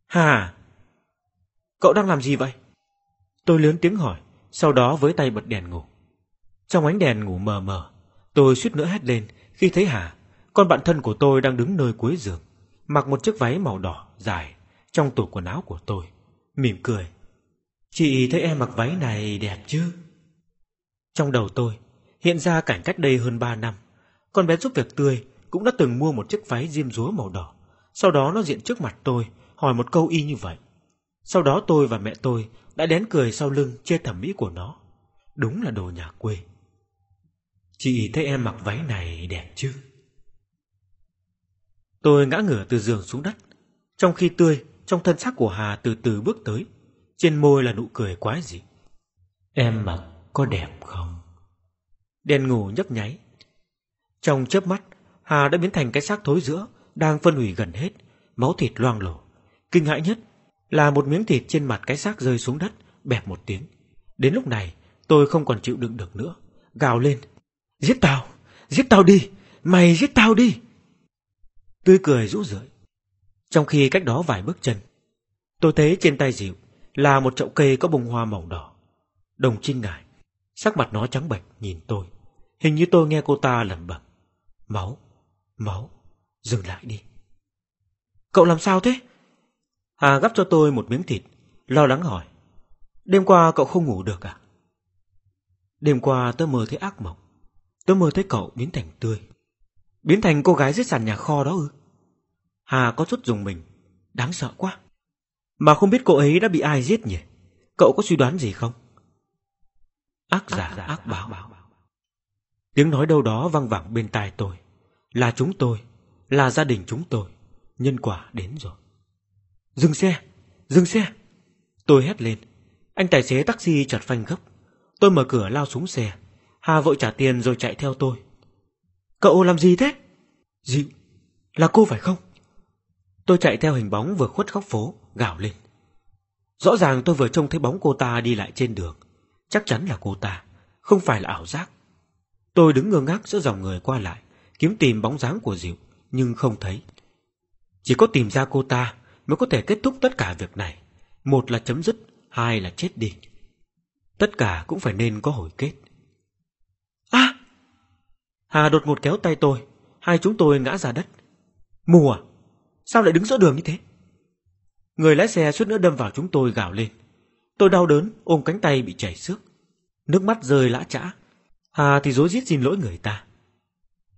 Hà! Cậu đang làm gì vậy? Tôi lớn tiếng hỏi, sau đó với tay bật đèn ngủ. Trong ánh đèn ngủ mờ mờ, tôi suýt nữa hét lên khi thấy Hà, con bạn thân của tôi đang đứng nơi cuối giường, mặc một chiếc váy màu đỏ dài trong tủ quần áo của tôi, mỉm cười. Chị thấy em mặc váy này đẹp chứ? Trong đầu tôi, hiện ra cảnh cách đây hơn ba năm, con bé giúp việc tươi cũng đã từng mua một chiếc váy diêm rúa màu đỏ. Sau đó nó diện trước mặt tôi, hỏi một câu y như vậy. Sau đó tôi và mẹ tôi đã đén cười sau lưng chê thẩm mỹ của nó. Đúng là đồ nhà quê. Chị thấy em mặc váy này đẹp chứ? Tôi ngã ngửa từ giường xuống đất, trong khi tươi trong thân xác của Hà từ từ bước tới, trên môi là nụ cười quái dị. Em mặc có đẹp không? Đèn ngủ nhấp nháy. Trong chớp mắt, Hà đã biến thành cái xác thối giữa, đang phân hủy gần hết, máu thịt loang lổ. Kinh hãi nhất là một miếng thịt trên mặt cái xác rơi xuống đất, bẹp một tiếng. Đến lúc này, tôi không còn chịu đựng được nữa, gào lên. Giết tao! Giết tao đi! Mày giết tao đi! Tươi cười rũ rượi. Trong khi cách đó vài bước chân, tôi thấy trên tay dịu là một chậu cây có bông hoa màu đỏ. Đồng trinh ngài, sắc mặt nó trắng bệch nhìn tôi. Hình như tôi nghe cô ta lẩm bẩm. Máu, máu, dừng lại đi. Cậu làm sao thế? Hà gắp cho tôi một miếng thịt, lo lắng hỏi. Đêm qua cậu không ngủ được à? Đêm qua tớ mơ thấy ác mộng. Tớ mơ thấy cậu biến thành tươi. Biến thành cô gái dưới sàn nhà kho đó ư? Hà có chút dùng mình. Đáng sợ quá. Mà không biết cô ấy đã bị ai giết nhỉ? Cậu có suy đoán gì không? Ác giả, ác, ác báo. Tiếng nói đâu đó văng vẳng bên tai tôi. Là chúng tôi, là gia đình chúng tôi. Nhân quả đến rồi. Dừng xe! Dừng xe! Tôi hét lên. Anh tài xế taxi chợt phanh gấp. Tôi mở cửa lao xuống xe. Hà vội trả tiền rồi chạy theo tôi. Cậu làm gì thế? Dịu, là cô phải không? Tôi chạy theo hình bóng vừa khuất góc phố, gào lên. Rõ ràng tôi vừa trông thấy bóng cô ta đi lại trên đường. Chắc chắn là cô ta, không phải là ảo giác. Tôi đứng ngơ ngác giữa dòng người qua lại, kiếm tìm bóng dáng của Diệu, nhưng không thấy. Chỉ có tìm ra cô ta mới có thể kết thúc tất cả việc này. Một là chấm dứt, hai là chết đi. Tất cả cũng phải nên có hồi kết. Hà đột ngột kéo tay tôi, hai chúng tôi ngã ra đất. Mù à? Sao lại đứng giữa đường như thế? Người lái xe suốt nữa đâm vào chúng tôi gào lên. Tôi đau đớn, ôm cánh tay bị chảy xước. Nước mắt rơi lã chã. Hà thì dối rít xin lỗi người ta.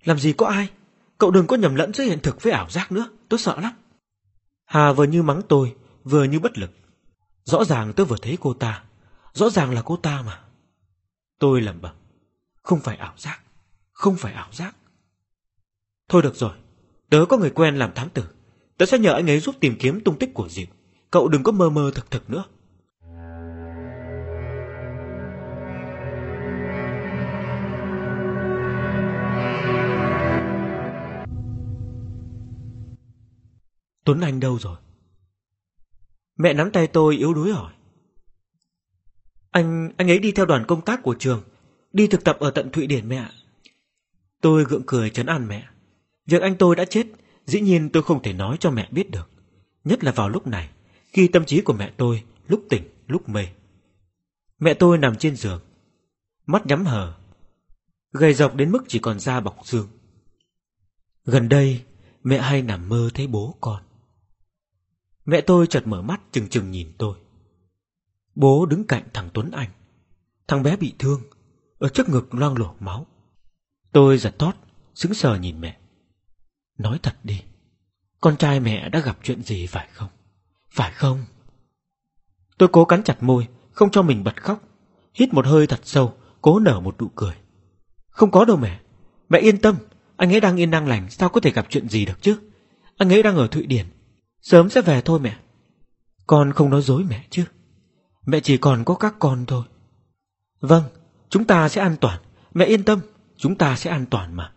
Làm gì có ai? Cậu đừng có nhầm lẫn giữa hiện thực với ảo giác nữa, tôi sợ lắm. Hà vừa như mắng tôi, vừa như bất lực. Rõ ràng tôi vừa thấy cô ta, rõ ràng là cô ta mà. Tôi lẩm bẩm, không phải ảo giác, không phải ảo giác. Thôi được rồi, tớ có người quen làm thám tử, tớ sẽ nhờ anh ấy giúp tìm kiếm tung tích của Diệp. Cậu đừng có mơ mơ thực thực nữa. Tuấn Anh đâu rồi? Mẹ nắm tay tôi yếu đuối hỏi. Anh, anh ấy đi theo đoàn công tác của trường, đi thực tập ở tận Thụy Điển mẹ ạ. Tôi gượng cười chấn an mẹ. Việc anh tôi đã chết, dĩ nhiên tôi không thể nói cho mẹ biết được. Nhất là vào lúc này, khi tâm trí của mẹ tôi lúc tỉnh lúc mê. Mẹ tôi nằm trên giường, mắt nhắm hờ, gầy dọc đến mức chỉ còn da bọc xương. Gần đây, mẹ hay nằm mơ thấy bố con. Mẹ tôi chợt mở mắt chừng chừng nhìn tôi. Bố đứng cạnh thằng Tuấn Anh. Thằng bé bị thương, ở trước ngực loang lổ máu. Tôi giật thót, sững sờ nhìn mẹ. Nói thật đi, con trai mẹ đã gặp chuyện gì phải không? Phải không? Tôi cố cắn chặt môi, không cho mình bật khóc. Hít một hơi thật sâu, cố nở một nụ cười. Không có đâu mẹ. Mẹ yên tâm, anh ấy đang yên đang lành, sao có thể gặp chuyện gì được chứ? Anh ấy đang ở Thụy Điển. Sớm sẽ về thôi mẹ. Con không nói dối mẹ chứ. Mẹ chỉ còn có các con thôi. Vâng, chúng ta sẽ an toàn. Mẹ yên tâm, chúng ta sẽ an toàn mà.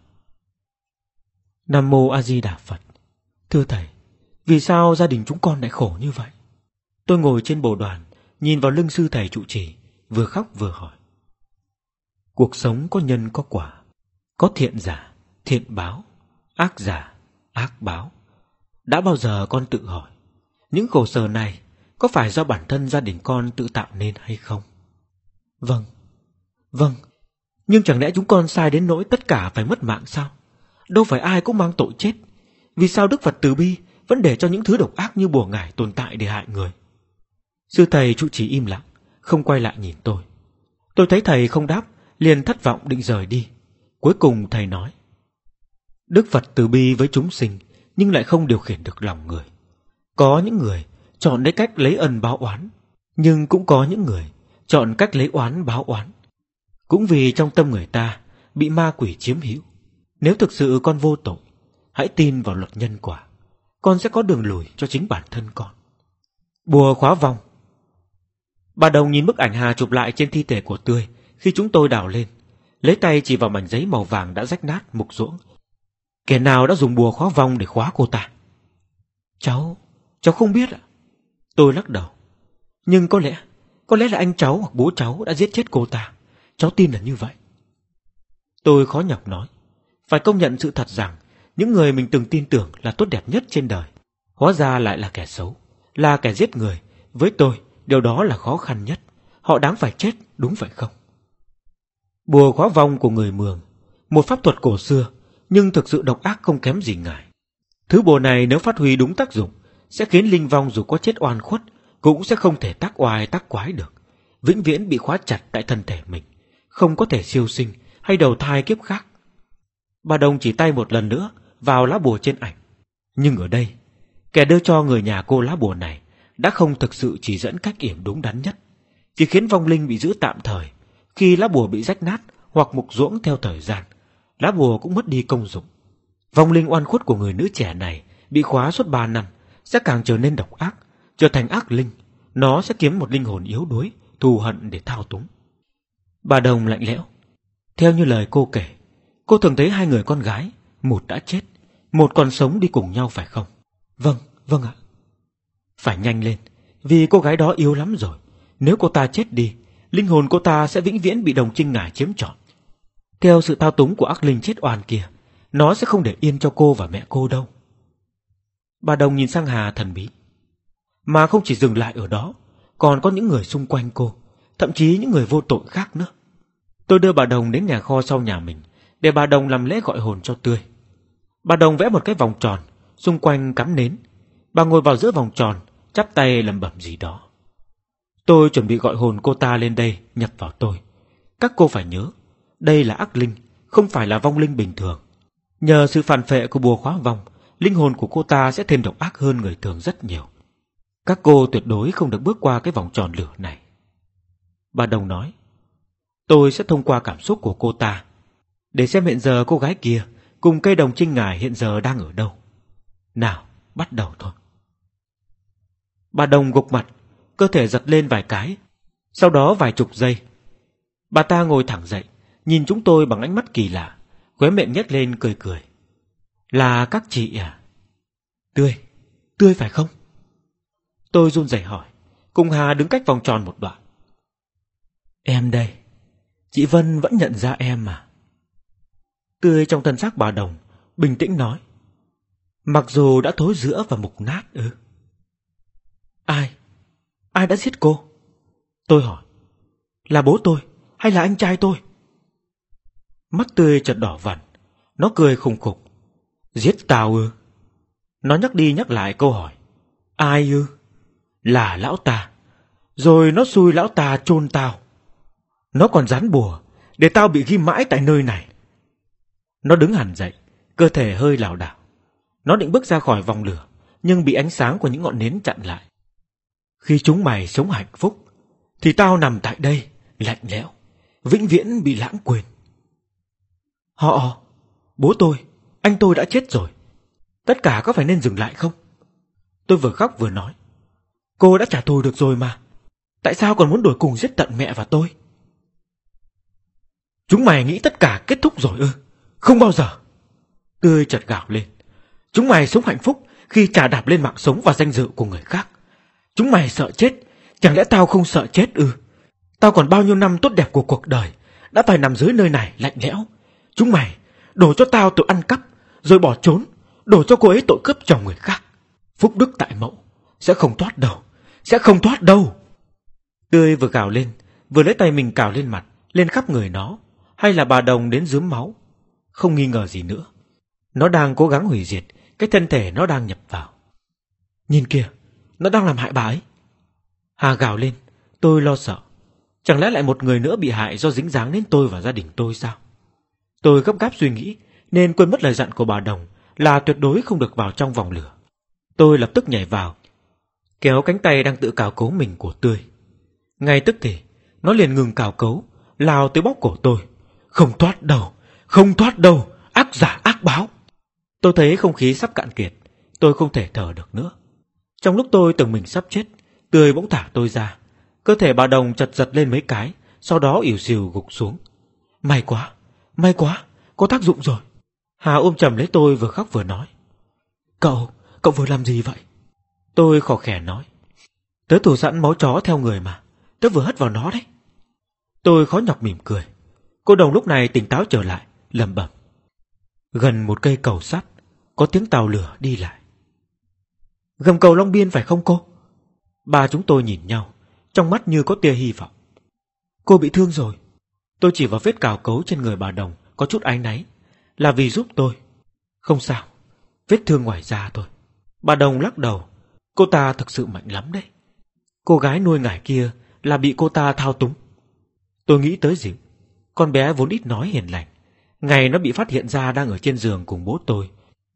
Nam Mô A Di Đà Phật. Thưa thầy, vì sao gia đình chúng con lại khổ như vậy? Tôi ngồi trên bồ đoàn, nhìn vào lưng sư thầy trụ trì, vừa khóc vừa hỏi. Cuộc sống có nhân có quả, có thiện giả, thiện báo, ác giả, ác báo. Đã bao giờ con tự hỏi, những khổ sở này có phải do bản thân gia đình con tự tạo nên hay không? Vâng, vâng, nhưng chẳng lẽ chúng con sai đến nỗi tất cả phải mất mạng sao? Đâu phải ai cũng mang tội chết. Vì sao Đức Phật từ bi vẫn để cho những thứ độc ác như bùa ngải tồn tại để hại người? Sư thầy trụ trì im lặng, không quay lại nhìn tôi. Tôi thấy thầy không đáp, liền thất vọng định rời đi. Cuối cùng thầy nói. Đức Phật từ bi với chúng sinh, nhưng lại không điều khiển được lòng người. Có những người chọn lấy cách lấy ân báo oán, nhưng cũng có những người chọn cách lấy oán báo oán. Cũng vì trong tâm người ta bị ma quỷ chiếm hữu. Nếu thực sự con vô tội, hãy tin vào luật nhân quả. Con sẽ có đường lùi cho chính bản thân con. Bùa khóa vòng Bà Đồng nhìn bức ảnh Hà chụp lại trên thi thể của Tươi khi chúng tôi đào lên. Lấy tay chỉ vào mảnh giấy màu vàng đã rách nát, mục ruỗng. Kẻ nào đã dùng bùa khóa vòng để khóa cô ta? Cháu, cháu không biết ạ. Tôi lắc đầu. Nhưng có lẽ, có lẽ là anh cháu hoặc bố cháu đã giết chết cô ta. Cháu tin là như vậy. Tôi khó nhọc nói. Phải công nhận sự thật rằng những người mình từng tin tưởng là tốt đẹp nhất trên đời. Hóa ra lại là kẻ xấu, là kẻ giết người. Với tôi, điều đó là khó khăn nhất. Họ đáng phải chết, đúng vậy không? Bùa khóa vong của người Mường, một pháp thuật cổ xưa, nhưng thực sự độc ác không kém gì ngài. Thứ bùa này nếu phát huy đúng tác dụng, sẽ khiến linh vong dù có chết oan khuất, cũng sẽ không thể tác oai tác quái được, vĩnh viễn bị khóa chặt tại thân thể mình, không có thể siêu sinh hay đầu thai kiếp khác. Bà Đồng chỉ tay một lần nữa vào lá bùa trên ảnh. Nhưng ở đây, kẻ đưa cho người nhà cô lá bùa này đã không thực sự chỉ dẫn cách yểm đúng đắn nhất, chỉ khiến vong linh bị giữ tạm thời. Khi lá bùa bị rách nát hoặc mục ruỗng theo thời gian, lá bùa cũng mất đi công dụng. Vong linh oan khuất của người nữ trẻ này bị khóa suốt ba năm sẽ càng trở nên độc ác, trở thành ác linh. Nó sẽ kiếm một linh hồn yếu đuối, thù hận để thao túng. Bà Đồng lạnh lẽo. Theo như lời cô kể, cô thường thấy hai người con gái, một đã chết, một còn sống đi cùng nhau phải không? Vâng, vâng ạ. Phải nhanh lên, vì cô gái đó yếu lắm rồi. Nếu cô ta chết đi, linh hồn cô ta sẽ vĩnh viễn bị đồng trinh ngải chiếm trọn. Theo sự thao túng của ác linh chết oan kia, nó sẽ không để yên cho cô và mẹ cô đâu. Bà Đồng nhìn sang Hà thần bí. Mà không chỉ dừng lại ở đó, còn có những người xung quanh cô, thậm chí những người vô tội khác nữa. Tôi đưa bà Đồng đến nhà kho sau nhà mình, để bà Đồng làm lễ gọi hồn cho tươi. Bà Đồng vẽ một cái vòng tròn, xung quanh cắm nến. Bà ngồi vào giữa vòng tròn, chắp tay lầm bẩm gì đó. Tôi chuẩn bị gọi hồn cô ta lên đây, nhập vào tôi. Các cô phải nhớ, đây là ác linh, không phải là vong linh bình thường. Nhờ sự phản phệ của bùa khóa vong, linh hồn của cô ta sẽ thêm độc ác hơn người thường rất nhiều. Các cô tuyệt đối không được bước qua cái vòng tròn lửa này. Bà Đồng nói, tôi sẽ thông qua cảm xúc của cô ta, để xem hiện giờ cô gái kia cùng cây đồng trinh ngài hiện giờ đang ở đâu. Nào, bắt đầu thôi. Bà Đồng gục mặt, cơ thể giật lên vài cái, sau đó vài chục giây. Bà ta ngồi thẳng dậy, nhìn chúng tôi bằng ánh mắt kỳ lạ, khóe miệng nhếch lên cười cười. Là các chị à? Tươi, tươi phải không? Tôi run rẩy hỏi, cùng Hà đứng cách vòng tròn một đoạn. Em đây, chị Vân vẫn nhận ra em mà. Tươi trong thân xác bà Đồng, bình tĩnh nói. Mặc dù đã thối rữa và mục nát ư. Ai? Ai đã giết cô? Tôi hỏi, là bố tôi hay là anh trai tôi? Mắt tươi chợt đỏ vằn, nó cười khùng khục. Giết tao ư? Nó nhắc đi nhắc lại câu hỏi. Ai ư? Là lão ta. Rồi nó xui lão ta chôn tao. Nó còn dán bùa, để tao bị ghi mãi tại nơi này. Nó đứng hẳn dậy, cơ thể hơi lảo đảo. Nó định bước ra khỏi vòng lửa, nhưng bị ánh sáng của những ngọn nến chặn lại. Khi chúng mày sống hạnh phúc, thì tao nằm tại đây, lạnh lẽo, vĩnh viễn bị lãng quên. Họ, bố tôi, anh tôi đã chết rồi. Tất cả có phải nên dừng lại không? Tôi vừa khóc vừa nói. Cô đã trả thù được rồi mà. Tại sao còn muốn đuổi cùng giết tận mẹ và tôi? Chúng mày nghĩ tất cả kết thúc rồi ư? Không bao giờ. Tươi chật gào lên. Chúng mày sống hạnh phúc khi trả đạp lên mạng sống và danh dự của người khác. Chúng mày sợ chết, chẳng lẽ tao không sợ chết ư? Tao còn bao nhiêu năm tốt đẹp của cuộc đời, đã phải nằm dưới nơi này lạnh lẽo. Chúng mày đổ cho tao tội ăn cắp, rồi bỏ trốn, đổ cho cô ấy tội cướp chồng người khác. Phúc đức tại mẫu, sẽ không thoát đâu, sẽ không thoát đâu. Tươi vừa gào lên, vừa lấy tay mình cào lên mặt, lên khắp người nó, hay là bà đồng đến dướm máu. Không nghi ngờ gì nữa. Nó đang cố gắng hủy diệt cái thân thể nó đang nhập vào. Nhìn kìa, nó đang làm hại bà ấy. Hà gào lên, tôi lo sợ. Chẳng lẽ lại một người nữa bị hại do dính dáng đến tôi và gia đình tôi sao? Tôi gấp gáp suy nghĩ, nên quên mất lời dặn của bà Đồng là tuyệt đối không được vào trong vòng lửa. Tôi lập tức nhảy vào, kéo cánh tay đang tự cào cấu mình của Tươi. Ngay tức thì, nó liền ngừng cào cấu, lao tới bóc cổ tôi. Không thoát đâu, không thoát đâu, ác giả ác báo. Tôi thấy không khí sắp cạn kiệt, tôi không thể thở được nữa. Trong lúc tôi tưởng mình sắp chết, Tươi bỗng thả tôi ra. Cơ thể bà Đồng chật giật lên mấy cái, sau đó ỉu xìu gục xuống. May quá, may quá, có tác dụng rồi. Hà ôm chầm lấy tôi vừa khóc vừa nói. Cậu, cậu vừa làm gì vậy? Tôi khò khẻ nói. Tớ thủ sẵn máu chó theo người mà, tớ vừa hất vào nó đấy. Tôi khó nhọc mỉm cười. Cô đồng lúc này tỉnh táo trở lại, lẩm bẩm. Gần một cây cầu sắt, có tiếng tàu lửa đi lại. Gầm cầu Long Biên phải không cô? Ba chúng tôi nhìn nhau, trong mắt như có tia hy vọng. Cô bị thương rồi. Tôi chỉ vào vết cào cấu trên người bà Đồng, có chút áy náy. Là vì giúp tôi. Không sao, vết thương ngoài da thôi. Bà Đồng lắc đầu, cô ta thực sự mạnh lắm đấy. Cô gái nuôi ngải kia là bị cô ta thao túng. Tôi nghĩ tới dịu, con bé vốn ít nói hiền lành. Ngày nó bị phát hiện ra đang ở trên giường cùng bố tôi,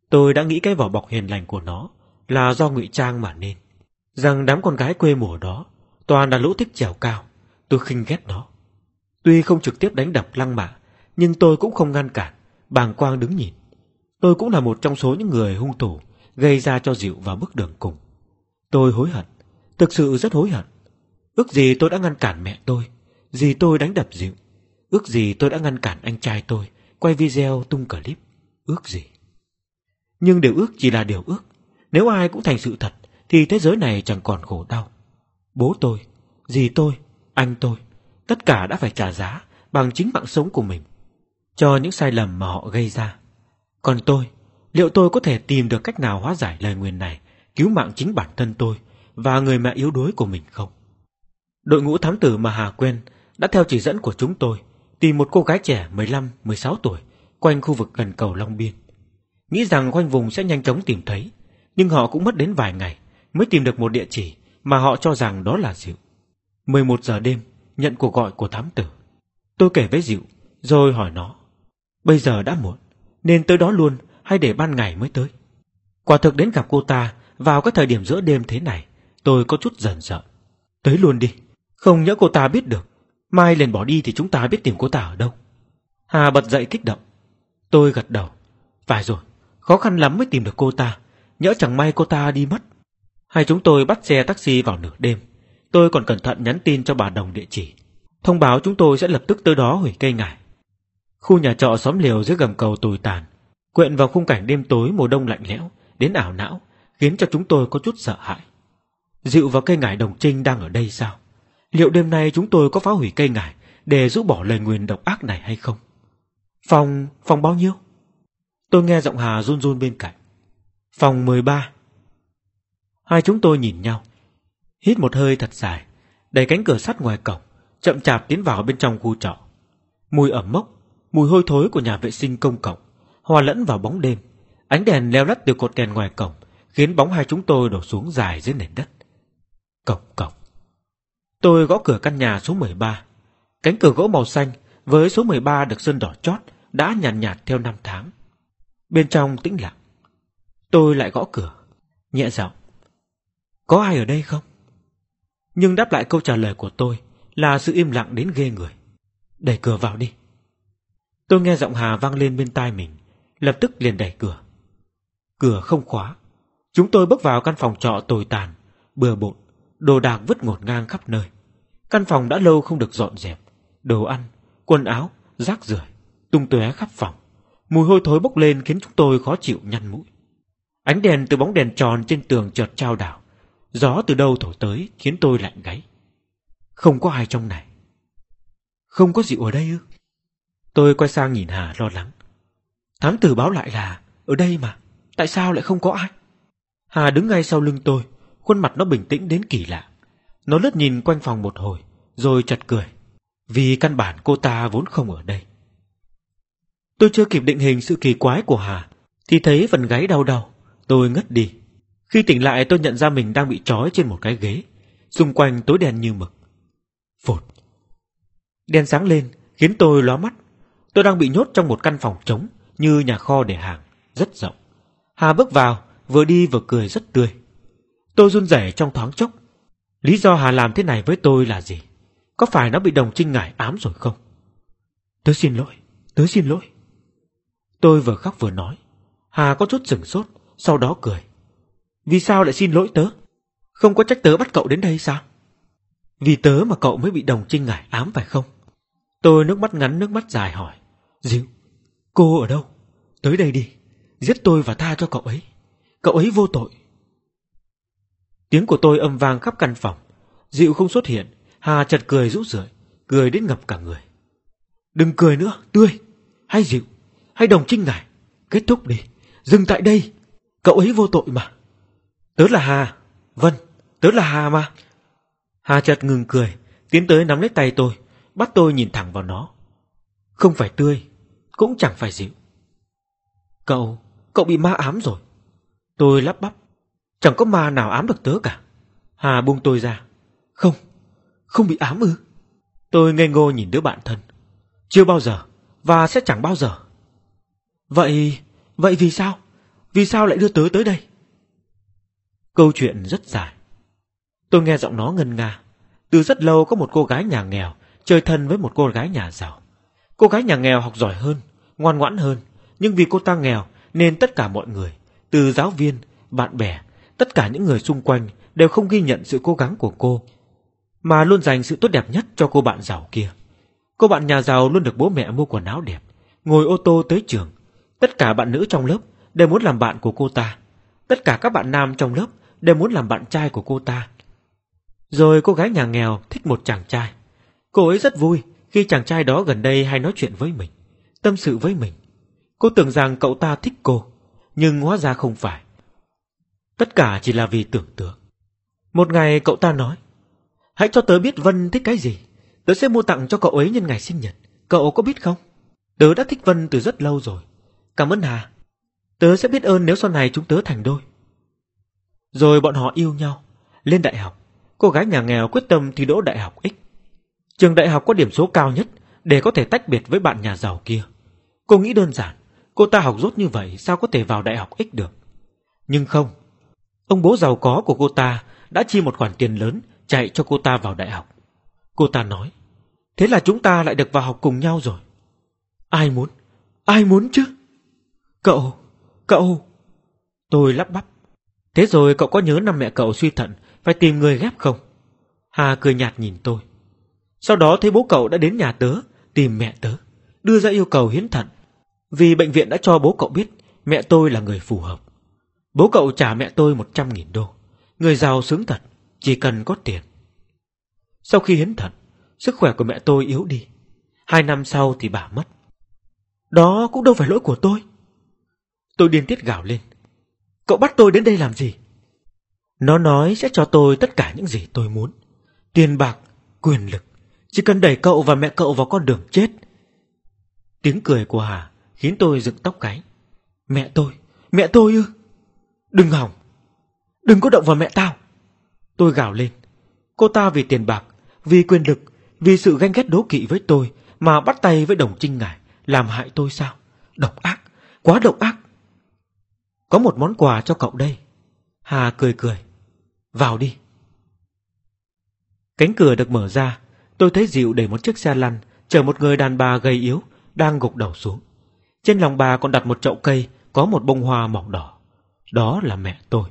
tôi đã nghĩ cái vỏ bọc hiền lành của nó là do ngụy trang mà nên. Rằng đám con gái quê mùa đó toàn là lũ thích trèo cao, tôi khinh ghét nó. Tuy không trực tiếp đánh đập lăng mạ, nhưng tôi cũng không ngăn cản, bàng quang đứng nhìn. Tôi cũng là một trong số những người hung thủ gây ra cho Diệu vào bước đường cùng. Tôi hối hận, thực sự rất hối hận. Ước gì tôi đã ngăn cản mẹ tôi, gì tôi đánh đập Diệu. Ước gì tôi đã ngăn cản anh trai tôi quay video tung clip. Ước gì. Nhưng điều ước chỉ là điều ước. Nếu ai cũng thành sự thật, thì thế giới này chẳng còn khổ đau. Bố tôi, dì tôi, anh tôi, tất cả đã phải trả giá bằng chính mạng sống của mình cho những sai lầm mà họ gây ra. Còn tôi, liệu tôi có thể tìm được cách nào hóa giải lời nguyền này, cứu mạng chính bản thân tôi và người mẹ yếu đuối của mình không? Đội ngũ thám tử mà Hà quen đã theo chỉ dẫn của chúng tôi tìm một cô gái trẻ 15-16 tuổi quanh khu vực gần cầu Long Biên. Nghĩ rằng quanh vùng sẽ nhanh chóng tìm thấy, nhưng họ cũng mất đến vài ngày mới tìm được một địa chỉ mà họ cho rằng đó là Diệu. 11 giờ đêm, nhận cuộc gọi của thám tử. Tôi kể với Diệu, rồi hỏi nó. Bây giờ đã muộn, nên tới đó luôn hay để ban ngày mới tới? Quả thực đến gặp cô ta vào các thời điểm giữa đêm thế này, tôi có chút dần sợ. Tới luôn đi, không nhớ cô ta biết được. Mai liền bỏ đi thì chúng ta biết tìm cô ta ở đâu. Hà bật dậy kích động. Tôi gật đầu. Phải rồi, khó khăn lắm mới tìm được cô ta. Nhỡ chẳng may cô ta đi mất. Hai chúng tôi bắt xe taxi vào nửa đêm. Tôi còn cẩn thận nhắn tin cho bà Đồng địa chỉ. Thông báo chúng tôi sẽ lập tức tới đó hủy cây ngải. Khu nhà trọ xóm liều dưới gầm cầu tồi tàn, quyện vào khung cảnh đêm tối mùa đông lạnh lẽo, đến ảo não, khiến cho chúng tôi có chút sợ hãi. Dịu và cây ngải đồng trinh đang ở đây sao? Liệu đêm nay chúng tôi có phá hủy cây ngải để rũ bỏ lời nguyền độc ác này hay không? Phòng... phòng bao nhiêu? Tôi nghe giọng Hà run run bên cạnh. Phòng 13. Hai chúng tôi nhìn nhau. Hít một hơi thật dài. Đẩy cánh cửa sắt ngoài cổng, chậm chạp tiến vào bên trong khu trọ. Mùi ẩm mốc, mùi hôi thối của nhà vệ sinh công cộng, hòa lẫn vào bóng đêm. Ánh đèn leo lắt từ cột đèn ngoài cổng, khiến bóng hai chúng tôi đổ xuống dài dưới nền đất. Cổng cổng. Tôi gõ cửa căn nhà số 13. Cánh cửa gỗ màu xanh với số 13 được sơn đỏ chót đã nhàn nhạt, nhạt theo năm tháng. Bên trong tĩnh lặng. Tôi lại gõ cửa, nhẹ giọng. Có ai ở đây không? Nhưng đáp lại câu trả lời của tôi là sự im lặng đến ghê người. Đẩy cửa vào đi. Tôi nghe giọng Hà vang lên bên tai mình, lập tức liền đẩy cửa. Cửa không khóa. Chúng tôi bước vào căn phòng trọ tồi tàn, bừa bộn, đồ đạc vứt ngổn ngang khắp nơi. Căn phòng đã lâu không được dọn dẹp, đồ ăn, quần áo, rác rưởi tung tóe khắp phòng. Mùi hôi thối bốc lên khiến chúng tôi khó chịu nhăn mũi. Ánh đèn từ bóng đèn tròn trên tường chợt trao đảo. Gió từ đâu thổi tới khiến tôi lạnh gáy. Không có ai trong này. Không có dịu ở đây ư? Tôi quay sang nhìn Hà lo lắng. Thám tử báo lại là ở đây mà, tại sao lại không có ai? Hà đứng ngay sau lưng tôi, khuôn mặt nó bình tĩnh đến kỳ lạ. Nó lướt nhìn quanh phòng một hồi, rồi chật cười. Vì căn bản cô ta vốn không ở đây. Tôi chưa kịp định hình sự kỳ quái của Hà, thì thấy phần gáy đau đau. Tôi ngất đi. Khi tỉnh lại tôi nhận ra mình đang bị trói trên một cái ghế, xung quanh tối đen như mực. Phột. Đèn sáng lên, khiến tôi lóa mắt. Tôi đang bị nhốt trong một căn phòng trống, như nhà kho để hàng, rất rộng. Hà bước vào, vừa đi vừa cười rất tươi. Tôi run rẩy trong thoáng chốc. Lý do Hà làm thế này với tôi là gì? Có phải nó bị đồng trinh ngải ám rồi không? Tớ xin lỗi, tớ xin lỗi. Tôi vừa khóc vừa nói. Hà có chút sửng sốt, sau đó cười. Vì sao lại xin lỗi tớ? Không có trách tớ bắt cậu đến đây sao? Vì tớ mà cậu mới bị đồng trinh ngải ám phải không? Tôi nước mắt ngắn nước mắt dài hỏi. Diệu, cô ở đâu? Tới đây đi, giết tôi và tha cho cậu ấy. Cậu ấy vô tội. Tiếng của tôi âm vang khắp căn phòng. Diệu không xuất hiện, Hà chật cười rũ rượi, cười đến ngập cả người. Đừng cười nữa, tươi. Hay Diệu, hay đồng trinh này, Kết thúc đi, dừng tại đây. Cậu ấy vô tội mà. Tớ là Hà. Vâng, tớ là Hà mà. Hà chật ngừng cười, tiến tới nắm lấy tay tôi, bắt tôi nhìn thẳng vào nó. Không phải tươi, cũng chẳng phải dịu. Cậu, cậu bị ma ám rồi. Tôi lắp bắp. Chẳng có ma nào ám được tớ cả. Hà buông tôi ra. Không, không bị ám ư. Tôi ngây ngô nhìn đứa bạn thân. Chưa bao giờ, và sẽ chẳng bao giờ. Vậy, vậy vì sao? Vì sao lại đưa tớ tới đây? Câu chuyện rất dài. Tôi nghe giọng nó ngân nga. Từ rất lâu có một cô gái nhà nghèo chơi thân với một cô gái nhà giàu. Cô gái nhà nghèo học giỏi hơn, ngoan ngoãn hơn, nhưng vì cô ta nghèo nên tất cả mọi người, từ giáo viên, bạn bè, tất cả những người xung quanh đều không ghi nhận sự cố gắng của cô, mà luôn dành sự tốt đẹp nhất cho cô bạn giàu kia. Cô bạn nhà giàu luôn được bố mẹ mua quần áo đẹp, ngồi ô tô tới trường. Tất cả bạn nữ trong lớp đều muốn làm bạn của cô ta. Tất cả các bạn nam trong lớp đều muốn làm bạn trai của cô ta. Rồi cô gái nhà nghèo thích một chàng trai. Cô ấy rất vui khi chàng trai đó gần đây hay nói chuyện với mình, tâm sự với mình. Cô tưởng rằng cậu ta thích cô, nhưng hóa ra không phải. Tất cả chỉ là vì tưởng tượng. Một ngày cậu ta nói, hãy cho tớ biết Vân thích cái gì. Tớ sẽ mua tặng cho cậu ấy nhân ngày sinh nhật. Cậu có biết không? Tớ đã thích Vân từ rất lâu rồi. Cảm ơn Hà. Tớ sẽ biết ơn nếu sau này chúng tớ thành đôi. Rồi bọn họ yêu nhau, lên đại học. Cô gái nhà nghèo quyết tâm thi đỗ đại học X. Trường đại học có điểm số cao nhất để có thể tách biệt với bạn nhà giàu kia. Cô nghĩ đơn giản, cô ta học rốt như vậy sao có thể vào đại học X được. Nhưng không, ông bố giàu có của cô ta đã chi một khoản tiền lớn chạy cho cô ta vào đại học. Cô ta nói, thế là chúng ta lại được vào học cùng nhau rồi. Ai muốn? Ai muốn chứ? Cậu, cậu... Tôi lắp bắp. Thế rồi cậu có nhớ năm mẹ cậu suy thận phải tìm người ghép không? Hà cười nhạt nhìn tôi. Sau đó thấy bố cậu đã đến nhà tớ, tìm mẹ tớ, đưa ra yêu cầu hiến thận. Vì bệnh viện đã cho bố cậu biết mẹ tôi là người phù hợp. Bố cậu trả mẹ tôi một trăm nghìn đô. Người giàu sướng thật, chỉ cần có tiền. Sau khi hiến thận, sức khỏe của mẹ tôi yếu đi. Hai năm sau thì bà mất. Đó cũng đâu phải lỗi của tôi. Tôi điên tiết gào lên. Cậu bắt tôi đến đây làm gì? Nó nói sẽ cho tôi tất cả những gì tôi muốn. Tiền bạc, quyền lực, chỉ cần đẩy cậu và mẹ cậu vào con đường chết. Tiếng cười của Hà khiến tôi dựng tóc gáy. Mẹ tôi, mẹ tôi ư? Đừng hỏng, đừng có động vào mẹ tao. Tôi gào lên. Cô ta vì tiền bạc, vì quyền lực, vì sự ganh ghét đố kỵ với tôi mà bắt tay với đồng trinh ngải, làm hại tôi sao? Độc ác, quá độc ác. Có một món quà cho cậu đây. Hà cười cười. Vào đi. Cánh cửa được mở ra, tôi thấy dịu để một chiếc xe lăn chở một người đàn bà gầy yếu đang gục đầu xuống. Trên lòng bà còn đặt một chậu cây có một bông hoa màu đỏ. Đó là mẹ tôi.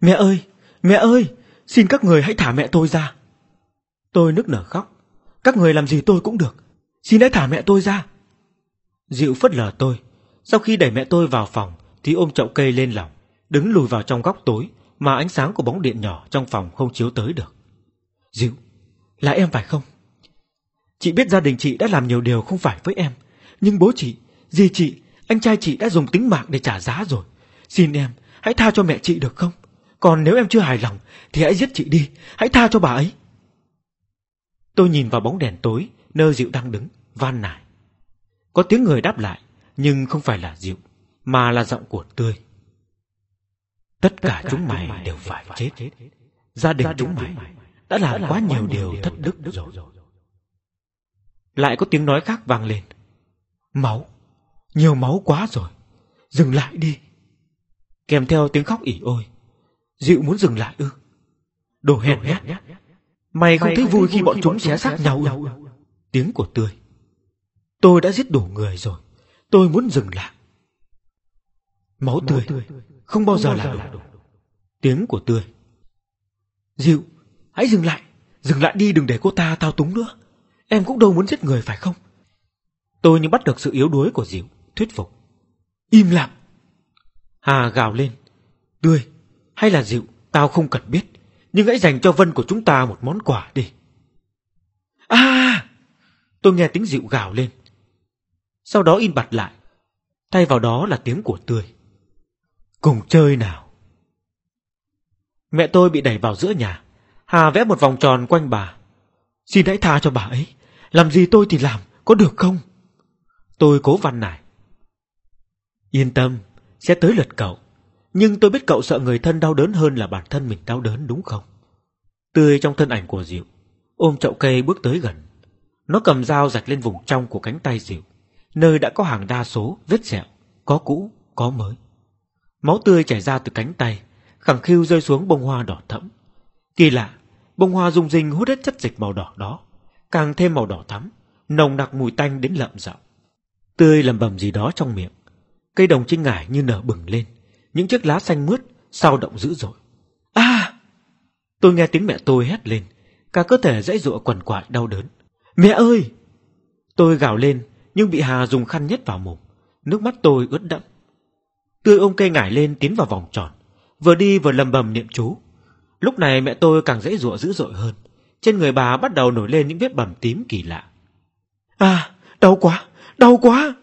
Mẹ ơi, mẹ ơi, xin các người hãy thả mẹ tôi ra. Tôi nức nở khóc. Các người làm gì tôi cũng được. Xin hãy thả mẹ tôi ra. Dịu phất lờ tôi. Sau khi đẩy mẹ tôi vào phòng thì ôm chậu cây lên lòng, đứng lùi vào trong góc tối mà ánh sáng của bóng điện nhỏ trong phòng không chiếu tới được. Dịu, là em phải không? Chị biết gia đình chị đã làm nhiều điều không phải với em, nhưng bố chị, dì chị, anh trai chị đã dùng tính mạng để trả giá rồi. Xin em, hãy tha cho mẹ chị được không? Còn nếu em chưa hài lòng thì hãy giết chị đi, hãy tha cho bà ấy. Tôi nhìn vào bóng đèn tối nơi Diệu đang đứng, van nài. Có tiếng người đáp lại, nhưng không phải là Diệu, mà là giọng của Tươi. Tất cả chúng mày đều phải chết. Gia đình chúng mày đã làm quá nhiều điều thất đức rồi. Lại có tiếng nói khác vang lên. Máu, nhiều máu quá rồi. Dừng lại đi. Kèm theo tiếng khóc ỉ ôi. Dịu muốn dừng lại ư? Đồ hèn nhát. Mày không thấy vui khi bọn chúng xé xác nhau ư? Tiếng của Tươi. Tôi đã giết đủ người rồi. Tôi muốn dừng lại. Máu tươi, không bao giờ là đủ. Tiếng của Tươi. Dịu, hãy dừng lại. Dừng lại đi đừng để cô ta thao túng nữa. Em cũng đâu muốn giết người phải không? Tôi như bắt được sự yếu đuối của Diệu, thuyết phục. Im lặng. Hà gào lên. Tươi, hay là Diệu, tao không cần biết. Nhưng hãy dành cho Vân của chúng ta một món quà đi. À! Tôi nghe tiếng Diệu gào lên. Sau đó in bặt lại. Thay vào đó là tiếng của Tươi. Cùng chơi nào. Mẹ tôi bị đẩy vào giữa nhà. Hà vẽ một vòng tròn quanh bà. Xin hãy tha cho bà ấy. Làm gì tôi thì làm, có được không? Tôi cố văn nài. Yên tâm, sẽ tới lượt cậu. Nhưng tôi biết cậu sợ người thân đau đớn hơn là bản thân mình đau đớn đúng không? Tươi trong thân ảnh của Diệu, ôm chậu cây bước tới gần. Nó cầm dao rạch lên vùng trong của cánh tay Diệu, nơi đã có hàng đa số vết sẹo, có cũ, có mới. Máu tươi chảy ra từ cánh tay, khẳng khiu rơi xuống bông hoa đỏ thẫm. Kỳ lạ, bông hoa rung rinh hút hết chất dịch màu đỏ đó, càng thêm màu đỏ thắm, nồng nặc mùi tanh đến lợm giọng. Tươi lầm bầm gì đó trong miệng, cây đồng trên ngải như nở bừng lên, những chiếc lá xanh mướt sao động dữ dội. À! Tôi nghe tiếng mẹ tôi hét lên, cả cơ thể dãy dụa quằn quại đau đớn. Mẹ ơi! Tôi gào lên, nhưng bị Hà dùng khăn nhét vào mồm, nước mắt tôi ướt đẫm. Tươi ôm cây ngải lên tiến vào vòng tròn, vừa đi vừa lầm bầm niệm chú. Lúc này mẹ tôi càng dãy dụa dữ dội hơn, trên người bà bắt đầu nổi lên những vết bầm tím kỳ lạ. À, đau quá, đau quá!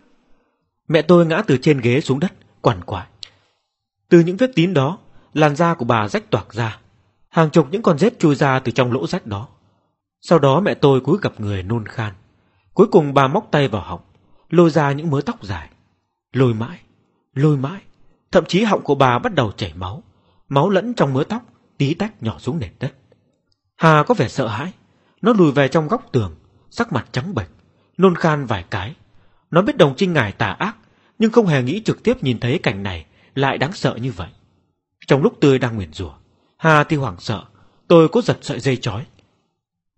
Mẹ tôi ngã từ trên ghế xuống đất, quằn quại. Từ những vết tím đó, làn da của bà rách toạc ra. Hàng chục những con rết chui ra từ trong lỗ rách đó. Sau đó mẹ tôi cúi gặp người nôn khan. Cuối cùng bà móc tay vào họng, lôi ra những mớ tóc dài. Lôi mãi, lôi mãi. Thậm chí họng của bà bắt đầu chảy máu. Máu lẫn trong mớ tóc, tí tách nhỏ xuống nền đất. Hà có vẻ sợ hãi. Nó lùi về trong góc tường, sắc mặt trắng bệch, nôn khan vài cái. Nó biết đồng trinh ngài tà ác, nhưng không hề nghĩ trực tiếp nhìn thấy cảnh này lại đáng sợ như vậy. Trong lúc tươi đang nguyền rủa, Hà thì hoảng sợ, tôi cố giật sợi dây chói.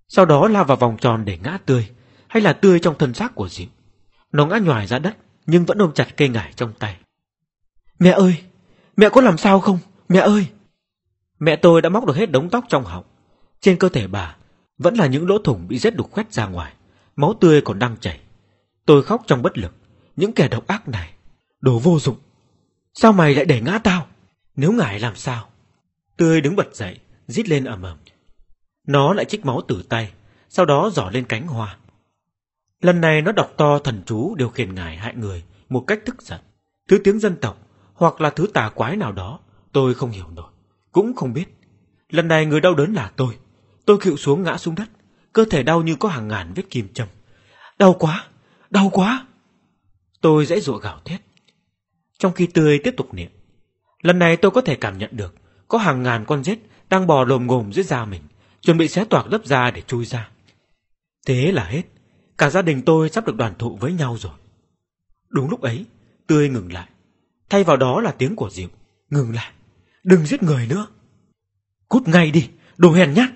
Sau đó lao vào vòng tròn để ngã tươi, hay là tươi trong thân xác của Diệu. Nó ngã nhòi ra đất, nhưng vẫn ôm chặt cây ngải trong tay. Mẹ ơi, mẹ có làm sao không? Mẹ ơi! Mẹ tôi đã móc được hết đống tóc trong họng. Trên cơ thể bà vẫn là những lỗ thủng bị rết đục khoét ra ngoài, máu tươi còn đang chảy. Tôi khóc trong bất lực, những kẻ độc ác này, đồ vô dụng. Sao mày lại để ngã tao? Nếu ngài làm sao? Tươi đứng bật dậy, rít lên ầm ầm. Nó lại trích máu từ tay, sau đó giỏ lên cánh hoa. Lần này nó đọc to thần chú điều khiển ngài hại người một cách thức giận. Thứ tiếng dân tộc hoặc là thứ tà quái nào đó, tôi không hiểu nổi, cũng không biết. Lần này người đau đớn là tôi. Tôi khịu xuống ngã xuống đất, cơ thể đau như có hàng ngàn vết kim châm. Đau quá, đau quá. Tôi dãy dụa gào thét. Trong khi tươi tiếp tục niệm, lần này tôi có thể cảm nhận được có hàng ngàn con rết đang bò lồm ngồm dưới da mình, chuẩn bị xé toạc lớp da để chui ra. Thế là hết, cả gia đình tôi sắp được đoàn tụ với nhau rồi. Đúng lúc ấy, tươi ngừng lại. Thay vào đó là tiếng của Diệu. Ngừng lại, đừng giết người nữa. Cút ngay đi, đồ hèn nhát.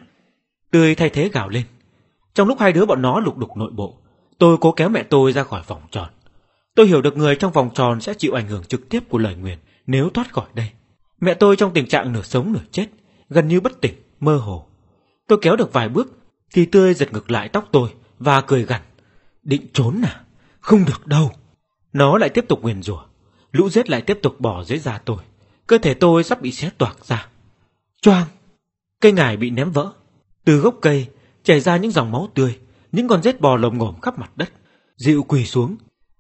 Tươi thay thế gào lên. Trong lúc hai đứa bọn nó lục đục nội bộ, tôi cố kéo mẹ tôi ra khỏi vòng tròn. Tôi hiểu được người trong vòng tròn sẽ chịu ảnh hưởng trực tiếp của lời nguyền nếu thoát khỏi đây. Mẹ tôi trong tình trạng nửa sống nửa chết, gần như bất tỉnh, mơ hồ. Tôi kéo được vài bước, thì tươi giật ngược lại tóc tôi và cười gằn. Định trốn à? Không được đâu. Nó lại tiếp tục nguyền rủa, lũ rết lại tiếp tục bỏ dưới da tôi. Cơ thể tôi sắp bị xé toạc ra. Choang! Cây ngải bị ném vỡ. Từ gốc cây chảy ra những dòng máu tươi, những con rết bò lồm ngổm khắp mặt đất. Dịu quỳ xuống,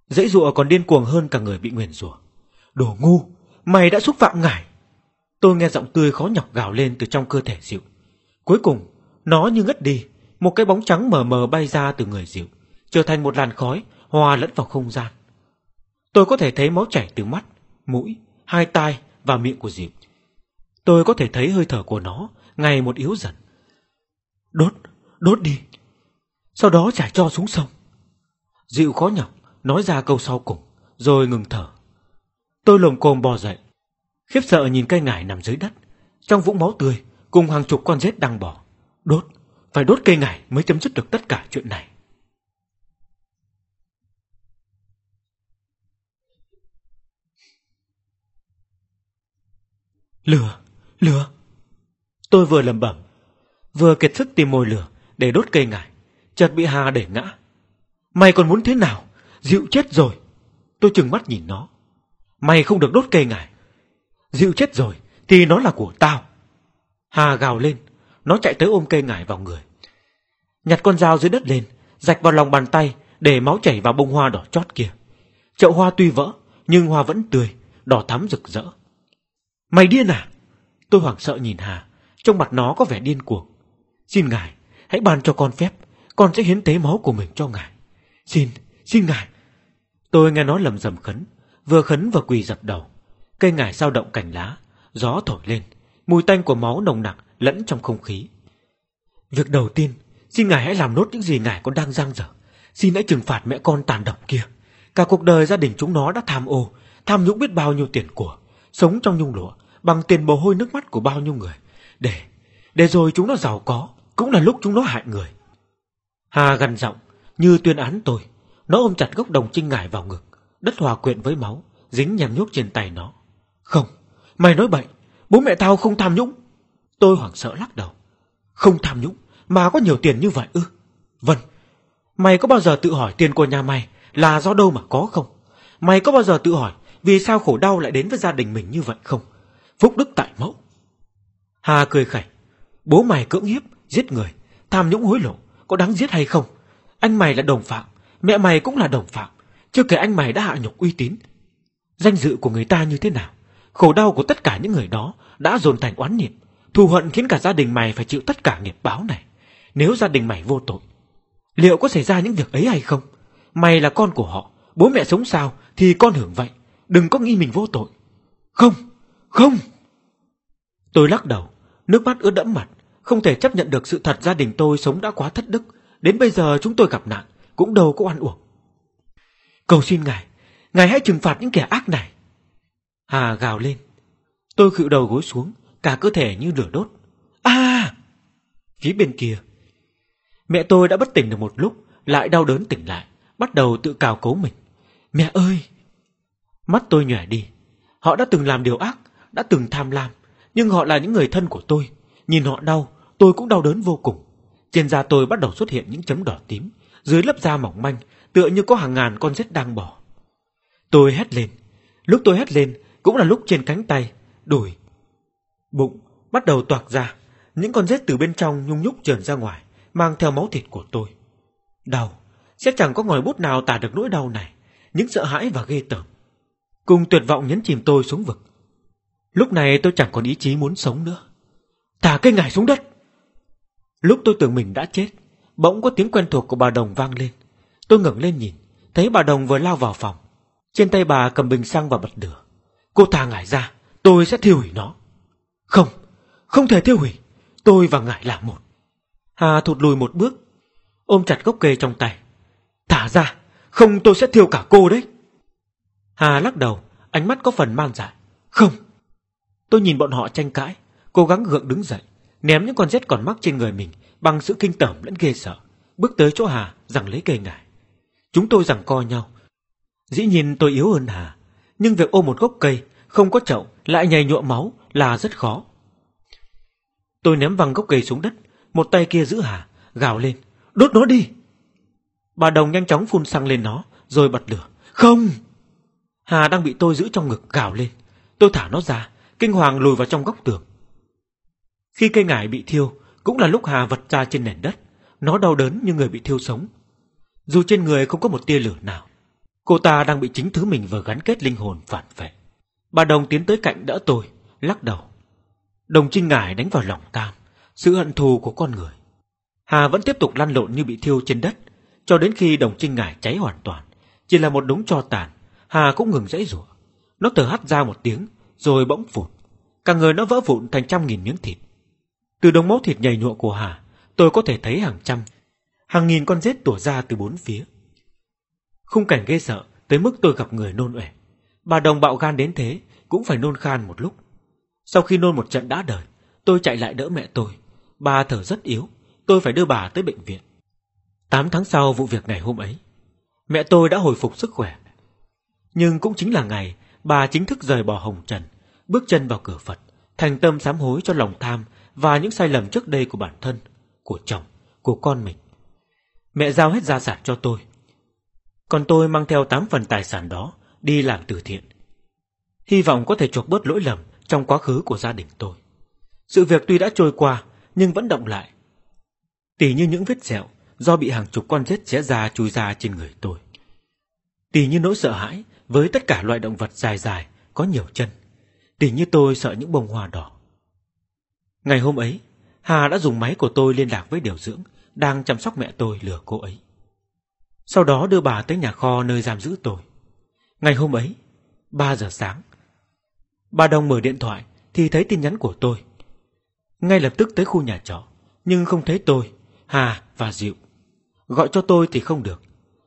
dãy rụa còn điên cuồng hơn cả người bị nguyền rủa. Đồ ngu, mày đã xúc phạm ngải. Tôi nghe giọng tươi khó nhọc gào lên từ trong cơ thể dịu. Cuối cùng, nó như ngất đi, một cái bóng trắng mờ mờ bay ra từ người dịu, trở thành một làn khói hòa lẫn vào không gian. Tôi có thể thấy máu chảy từ mắt, mũi, hai tai và miệng của dịu. Tôi có thể thấy hơi thở của nó ngày một yếu dần. Đốt, đốt đi. Sau đó trải cho xuống sông. Dịu khó nhọc, nói ra câu sau cùng, rồi ngừng thở. Tôi lồm cồm bò dậy, khiếp sợ nhìn cây ngải nằm dưới đất, trong vũng máu tươi, cùng hàng chục con rết đang bò. Đốt, phải đốt cây ngải mới chấm dứt được tất cả chuyện này. Lửa, lửa. Tôi vừa lầm bẩm, vừa kiệt sức tìm mồi lửa để đốt cây ngải, chợt bị Hà đẩy ngã. Mày còn muốn thế nào? Dịu chết rồi. Tôi chừng mắt nhìn nó. Mày không được đốt cây ngải. Dịu chết rồi thì nó là của tao. Hà gào lên, nó chạy tới ôm cây ngải vào người. Nhặt con dao dưới đất lên, rạch vào lòng bàn tay để máu chảy vào bông hoa đỏ chót kia. Chậu hoa tuy vỡ, nhưng hoa vẫn tươi, đỏ thắm rực rỡ. Mày điên à? Tôi hoảng sợ nhìn Hà, trong mặt nó có vẻ điên cuồng. Xin ngài, hãy ban cho con phép, con sẽ hiến tế máu của mình cho ngài. Xin, xin ngài. Tôi nghe nói lầm rầm khấn, vừa khấn vừa quỳ dập đầu. Cây ngải sao động cành lá, gió thổi lên, mùi tanh của máu nồng nặc lẫn trong không khí. Việc đầu tiên, xin ngài hãy làm nốt những gì ngài còn đang giang dở. Xin hãy trừng phạt mẹ con tàn độc kia. Cả cuộc đời gia đình chúng nó đã tham ô, tham nhũng biết bao nhiêu tiền của, sống trong nhung lụa, bằng tiền mồ hôi nước mắt của bao nhiêu người. Để, để rồi chúng nó giàu có, cũng là lúc chúng nó hại người. Hà gằn giọng, như tuyên án tôi. Nó ôm chặt gốc đồng trinh ngải vào ngực, đất hòa quyện với máu, dính nhằm nhúc trên tay nó. Không, mày nói bậy, bố mẹ tao không tham nhũng. Tôi hoảng sợ lắc đầu. Không tham nhũng, mà có nhiều tiền như vậy ư? Vâng, mày có bao giờ tự hỏi tiền của nhà mày là do đâu mà có không? Mày có bao giờ tự hỏi vì sao khổ đau lại đến với gia đình mình như vậy không? Phúc đức tại mẫu. Hà cười khẩy. Bố mày cưỡng hiếp, giết người, tham nhũng hối lộ, có đáng giết hay không? Anh mày là đồng phạm, mẹ mày cũng là đồng phạm. Chưa kể anh mày đã hạ nhục uy tín. Danh dự của người ta như thế nào? Khổ đau của tất cả những người đó đã dồn thành oán niệm. Thù hận khiến cả gia đình mày phải chịu tất cả nghiệp báo này. Nếu gia đình mày vô tội, liệu có xảy ra những việc ấy hay không? Mày là con của họ, bố mẹ sống sao thì con hưởng vậy. Đừng có nghĩ mình vô tội. Không, không. Tôi lắc đầu, nước mắt ướt đẫm mặt, không thể chấp nhận được sự thật gia đình tôi sống đã quá thất đức. Đến bây giờ chúng tôi gặp nạn, cũng đâu có oan uổng. Cầu xin ngài, ngài hãy trừng phạt những kẻ ác này. Hà gào lên. Tôi khựu đầu gối xuống, cả cơ thể như lửa đốt. À! Phía bên kia. Mẹ tôi đã bất tỉnh được một lúc, lại đau đớn tỉnh lại, bắt đầu tự cào cấu mình. Mẹ ơi! Mắt tôi nhòe đi. Họ đã từng làm điều ác, đã từng tham lam, nhưng họ là những người thân của tôi. Nhìn họ đau, tôi cũng đau đớn vô cùng. Trên da tôi bắt đầu xuất hiện những chấm đỏ tím, dưới lớp da mỏng manh, tựa như có hàng ngàn con rết đang bò. Tôi hét lên. Lúc tôi hét lên, cũng là lúc trên cánh tay, đùi, bụng bắt đầu toạc ra, những con rết từ bên trong nhung nhúc trườn ra ngoài, mang theo máu thịt của tôi. Đau, sẽ chẳng có ngòi bút nào tả được nỗi đau này, những sợ hãi và ghê tởm. Cùng tuyệt vọng nhấn chìm tôi xuống vực. Lúc này tôi chẳng còn ý chí muốn sống nữa. Thả cây ngải xuống đất. Lúc tôi tưởng mình đã chết, bỗng có tiếng quen thuộc của bà Đồng vang lên. Tôi ngẩng lên nhìn, thấy bà Đồng vừa lao vào phòng. Trên tay bà cầm bình xăng và bật lửa. Cô thả ngải ra, tôi sẽ thiêu hủy nó. Không, không thể thiêu hủy. Tôi và ngải là một. Hà thụt lùi một bước, ôm chặt gốc cây trong tay. Thả ra, không tôi sẽ thiêu cả cô đấy. Hà lắc đầu, ánh mắt có phần man dại. Không. Tôi nhìn bọn họ tranh cãi, cố gắng gượng đứng dậy, ném những con rết còn mắc trên người mình bằng sự kinh tởm lẫn ghê sợ, bước tới chỗ Hà rằng lấy cây ngải. Chúng tôi rằng co nhau. Dĩ nhiên tôi yếu hơn Hà, nhưng việc ôm một gốc cây không có chậu lại nhầy nhụa máu là rất khó. Tôi ném văng gốc cây xuống đất, một tay kia giữ Hà, gào lên, đốt nó đi. Bà Đồng nhanh chóng phun xăng lên nó, rồi bật lửa. Không! Hà đang bị tôi giữ trong ngực gào lên. Tôi thả nó ra, kinh hoàng lùi vào trong góc tường. Khi cây ngải bị thiêu, cũng là lúc Hà vật ra trên nền đất. Nó đau đớn như người bị thiêu sống. Dù trên người không có một tia lửa nào, cô ta đang bị chính thứ mình vừa gắn kết linh hồn phản vệ. Bà Đồng tiến tới cạnh đỡ tôi, lắc đầu. Đồng trinh ngải đánh vào lòng tam, sự hận thù của con người. Hà vẫn tiếp tục lăn lộn như bị thiêu trên đất, cho đến khi đồng trinh ngải cháy hoàn toàn, chỉ là một đống cho tàn, Hà cũng ngừng dãy rủa. Nó thở hắt ra một tiếng, rồi bỗng phụt. Cả người nó vỡ vụn thành trăm nghìn miếng thịt. Từ đống máu thịt nhầy nhụa của Hà, tôi có thể thấy hàng trăm, hàng nghìn con rết tủa ra từ bốn phía. Khung cảnh ghê sợ, tới mức tôi gặp người nôn uể. Bà đồng bạo gan đến thế, cũng phải nôn khan một lúc. Sau khi nôn một trận đã đời, tôi chạy lại đỡ mẹ tôi. Bà thở rất yếu, tôi phải đưa bà tới bệnh viện. Tám tháng sau vụ việc ngày hôm ấy, mẹ tôi đã hồi phục sức khỏe. Nhưng cũng chính là ngày bà chính thức rời bỏ hồng trần, bước chân vào cửa Phật, thành tâm sám hối cho lòng tham và những sai lầm trước đây của bản thân, của chồng, của con mình. Mẹ giao hết gia sản cho tôi. Còn tôi mang theo tám phần tài sản đó đi làm từ thiện. Hy vọng có thể chuộc bớt lỗi lầm trong quá khứ của gia đình tôi. Sự việc tuy đã trôi qua nhưng vẫn động lại. Tỉ như những vết sẹo do bị hàng chục con rết xé ra chui ra trên người tôi. Tỉ như nỗi sợ hãi với tất cả loại động vật dài dài có nhiều chân. Tỉ như tôi sợ những bông hoa đỏ. Ngày hôm ấy, Hà đã dùng máy của tôi liên lạc với điều dưỡng đang chăm sóc mẹ tôi lừa cô ấy. Sau đó đưa bà tới nhà kho nơi giam giữ tôi. Ngày hôm ấy, 3 giờ sáng, bà Đồng mở điện thoại thì thấy tin nhắn của tôi. Ngay lập tức tới khu nhà trọ, nhưng không thấy tôi, Hà và Diệu. Gọi cho tôi thì không được.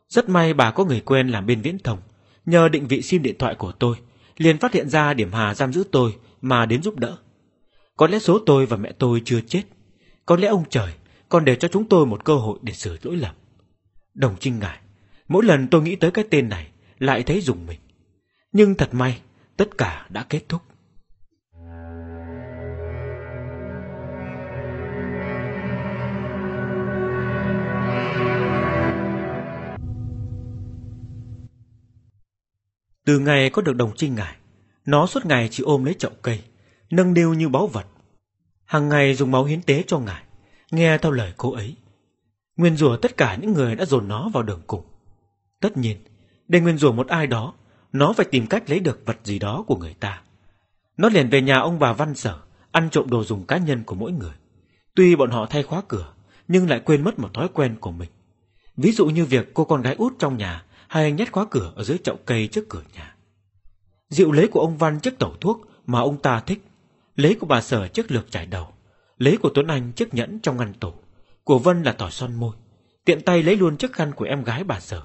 Rất may bà có người quen làm bên viễn thông, nhờ định vị sim điện thoại của tôi, liền phát hiện ra điểm Hà giam giữ tôi mà đến giúp đỡ. Có lẽ số tôi và mẹ tôi chưa chết. Có lẽ ông trời còn để cho chúng tôi một cơ hội để sửa lỗi lầm. Đồng Trinh ngại, mỗi lần tôi nghĩ tới cái tên này lại thấy dùng mình. Nhưng thật may, tất cả đã kết thúc. Từ ngày có được đồng trinh ngải, nó suốt ngày chỉ ôm lấy chậu cây, nâng niu như báu vật. Hàng ngày dùng máu hiến tế cho ngài, nghe theo lời cô ấy. Nguyên rủa tất cả những người đã dồn nó vào đường cùng. Tất nhiên, để nguyên rủa một ai đó, nó phải tìm cách lấy được vật gì đó của người ta. Nó liền về nhà ông bà Văn Sở, ăn trộm đồ dùng cá nhân của mỗi người. Tuy bọn họ thay khóa cửa, nhưng lại quên mất một thói quen của mình. Ví dụ như việc cô con gái út trong nhà hay nhét khóa cửa ở dưới chậu cây trước cửa nhà. Rượu lấy của ông Văn chiếc tẩu thuốc mà ông ta thích, lấy của bà Sở chiếc lược trải đầu, lấy của Tuấn Anh chiếc nhẫn trong ngăn tủ, của Vân là tỏi son môi, tiện tay lấy luôn chiếc khăn của em gái bà Sở.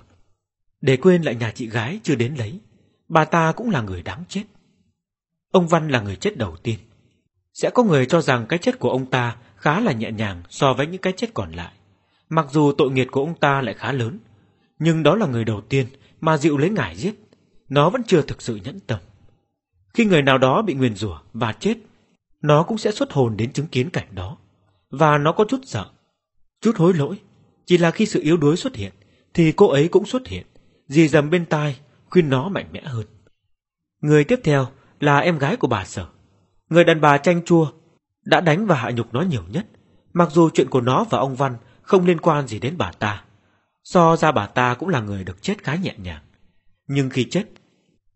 Để quên lại nhà chị gái chưa đến lấy, bà ta cũng là người đáng chết. Ông Văn là người chết đầu tiên. Sẽ có người cho rằng cái chết của ông ta khá là nhẹ nhàng so với những cái chết còn lại. Mặc dù tội nghiệt của ông ta lại khá lớn, nhưng đó là người đầu tiên mà dịu lấy ngải giết. Nó vẫn chưa thực sự nhẫn tâm. Khi người nào đó bị nguyền rủa và chết, nó cũng sẽ xuất hồn đến chứng kiến cảnh đó. Và nó có chút sợ, chút hối lỗi. Chỉ là khi sự yếu đuối xuất hiện, thì cô ấy cũng xuất hiện, dì dầm bên tai, khuyên nó mạnh mẽ hơn. Người tiếp theo là em gái của bà Sở. Người đàn bà chanh chua, đã đánh và hạ nhục nó nhiều nhất, mặc dù chuyện của nó và ông Văn không liên quan gì đến bà ta. So ra bà ta cũng là người được chết khá nhẹ nhàng. Nhưng khi chết,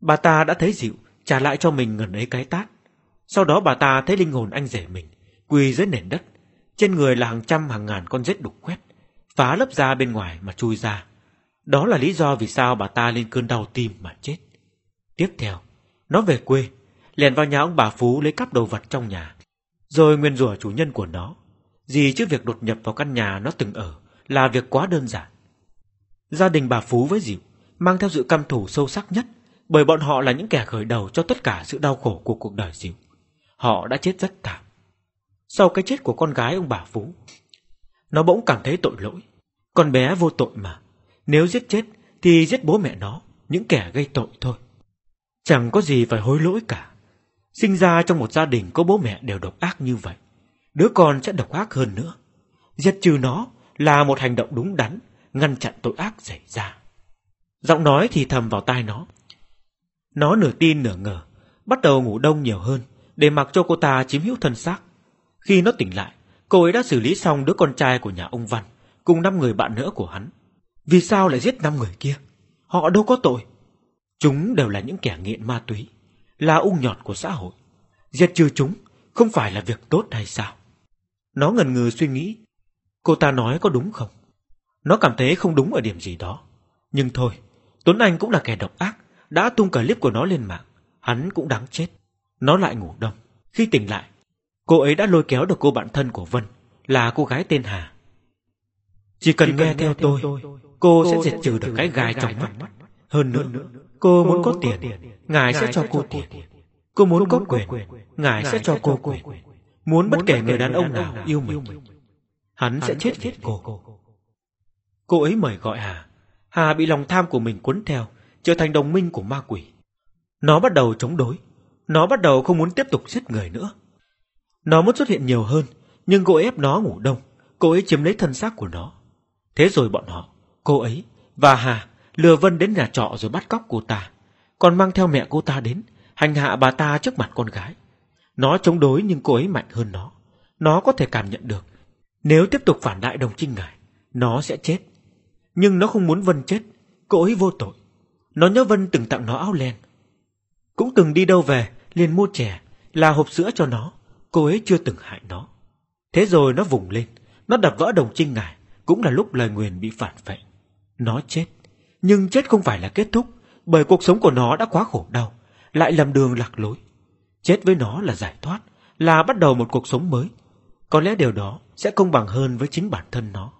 Bà ta đã thấy dịu trả lại cho mình ngần ấy cái tát. Sau đó bà ta thấy linh hồn anh rể mình quỳ dưới nền đất, trên người là hàng trăm hàng ngàn con rết đục quét, phá lớp da bên ngoài mà chui ra. Đó là lý do vì sao bà ta lên cơn đau tim mà chết. Tiếp theo, nó về quê, liền vào nhà ông bà Phú lấy cắp đồ vật trong nhà, rồi nguyên rủa chủ nhân của nó. Gì chứ việc đột nhập vào căn nhà nó từng ở là việc quá đơn giản. Gia đình bà Phú với Diệu mang theo sự căm thù sâu sắc nhất bởi bọn họ là những kẻ khởi đầu cho tất cả sự đau khổ của cuộc đời Diệu. Họ đã chết rất thảm. Sau cái chết của con gái ông bà Phú, nó bỗng cảm thấy tội lỗi. Con bé vô tội mà. Nếu giết chết thì giết bố mẹ nó, những kẻ gây tội thôi. Chẳng có gì phải hối lỗi cả. Sinh ra trong một gia đình có bố mẹ đều độc ác như vậy. Đứa con sẽ độc ác hơn nữa. Giết trừ nó là một hành động đúng đắn, ngăn chặn tội ác xảy ra. Giọng nói thì thầm vào tai nó. Nó nửa tin nửa ngờ, bắt đầu ngủ đông nhiều hơn, để mặc cho cô ta chiếm hữu thân xác. Khi nó tỉnh lại, cô ấy đã xử lý xong đứa con trai của nhà ông Văn, cùng năm người bạn nữa của hắn. Vì sao lại giết năm người kia? Họ đâu có tội. Chúng đều là những kẻ nghiện ma túy, là ung nhọt của xã hội. Giết trừ chúng không phải là việc tốt hay sao? Nó ngần ngừ suy nghĩ, cô ta nói có đúng không? Nó cảm thấy không đúng ở điểm gì đó. Nhưng thôi, Tuấn Anh cũng là kẻ độc ác, đã tung clip của nó lên mạng. Hắn cũng đáng chết. Nó lại ngủ đông. Khi tỉnh lại, cô ấy đã lôi kéo được cô bạn thân của Vân, là cô gái tên Hà. Chỉ cần, Chỉ cần nghe, theo, theo tôi, tôi, cô sẽ diệt trừ được cái gai trong mắt. Hơn nữa, cô muốn có tiền, ngài sẽ cho cô tiền. Cô muốn có quyền, ngài sẽ cho cô quyền. Muốn bất kể người đàn ông nào yêu mình, hắn sẽ chết vì cô. Cô ấy mời gọi Hà. Hà bị lòng tham của mình cuốn theo, trở thành đồng minh của ma quỷ. Nó bắt đầu chống đối. Nó bắt đầu không muốn tiếp tục giết người nữa. Nó muốn xuất hiện nhiều hơn, nhưng cô ép nó ngủ đông. Cô ấy chiếm lấy thân xác của nó. Thế rồi bọn họ, cô ấy và Hà lừa Vân đến nhà trọ rồi bắt cóc cô ta. Còn mang theo mẹ cô ta đến, hành hạ bà ta trước mặt con gái. Nó chống đối nhưng cô ấy mạnh hơn nó. Nó có thể cảm nhận được. Nếu tiếp tục phản đại đồng trinh ngài, nó sẽ chết. Nhưng nó không muốn Vân chết. Cô ấy vô tội. Nó nhớ Vân từng tặng nó áo len. Cũng từng đi đâu về, liền mua chè, là hộp sữa cho nó. Cô ấy chưa từng hại nó. Thế rồi nó vùng lên. Nó đập vỡ đồng trinh ngài. Cũng là lúc lời nguyền bị phản vệ. Nó chết. Nhưng chết không phải là kết thúc. Bởi cuộc sống của nó đã quá khổ đau. Lại lầm đường lạc lối. Chết với nó là giải thoát. Là bắt đầu một cuộc sống mới. Có lẽ điều đó sẽ công bằng hơn với chính bản thân nó.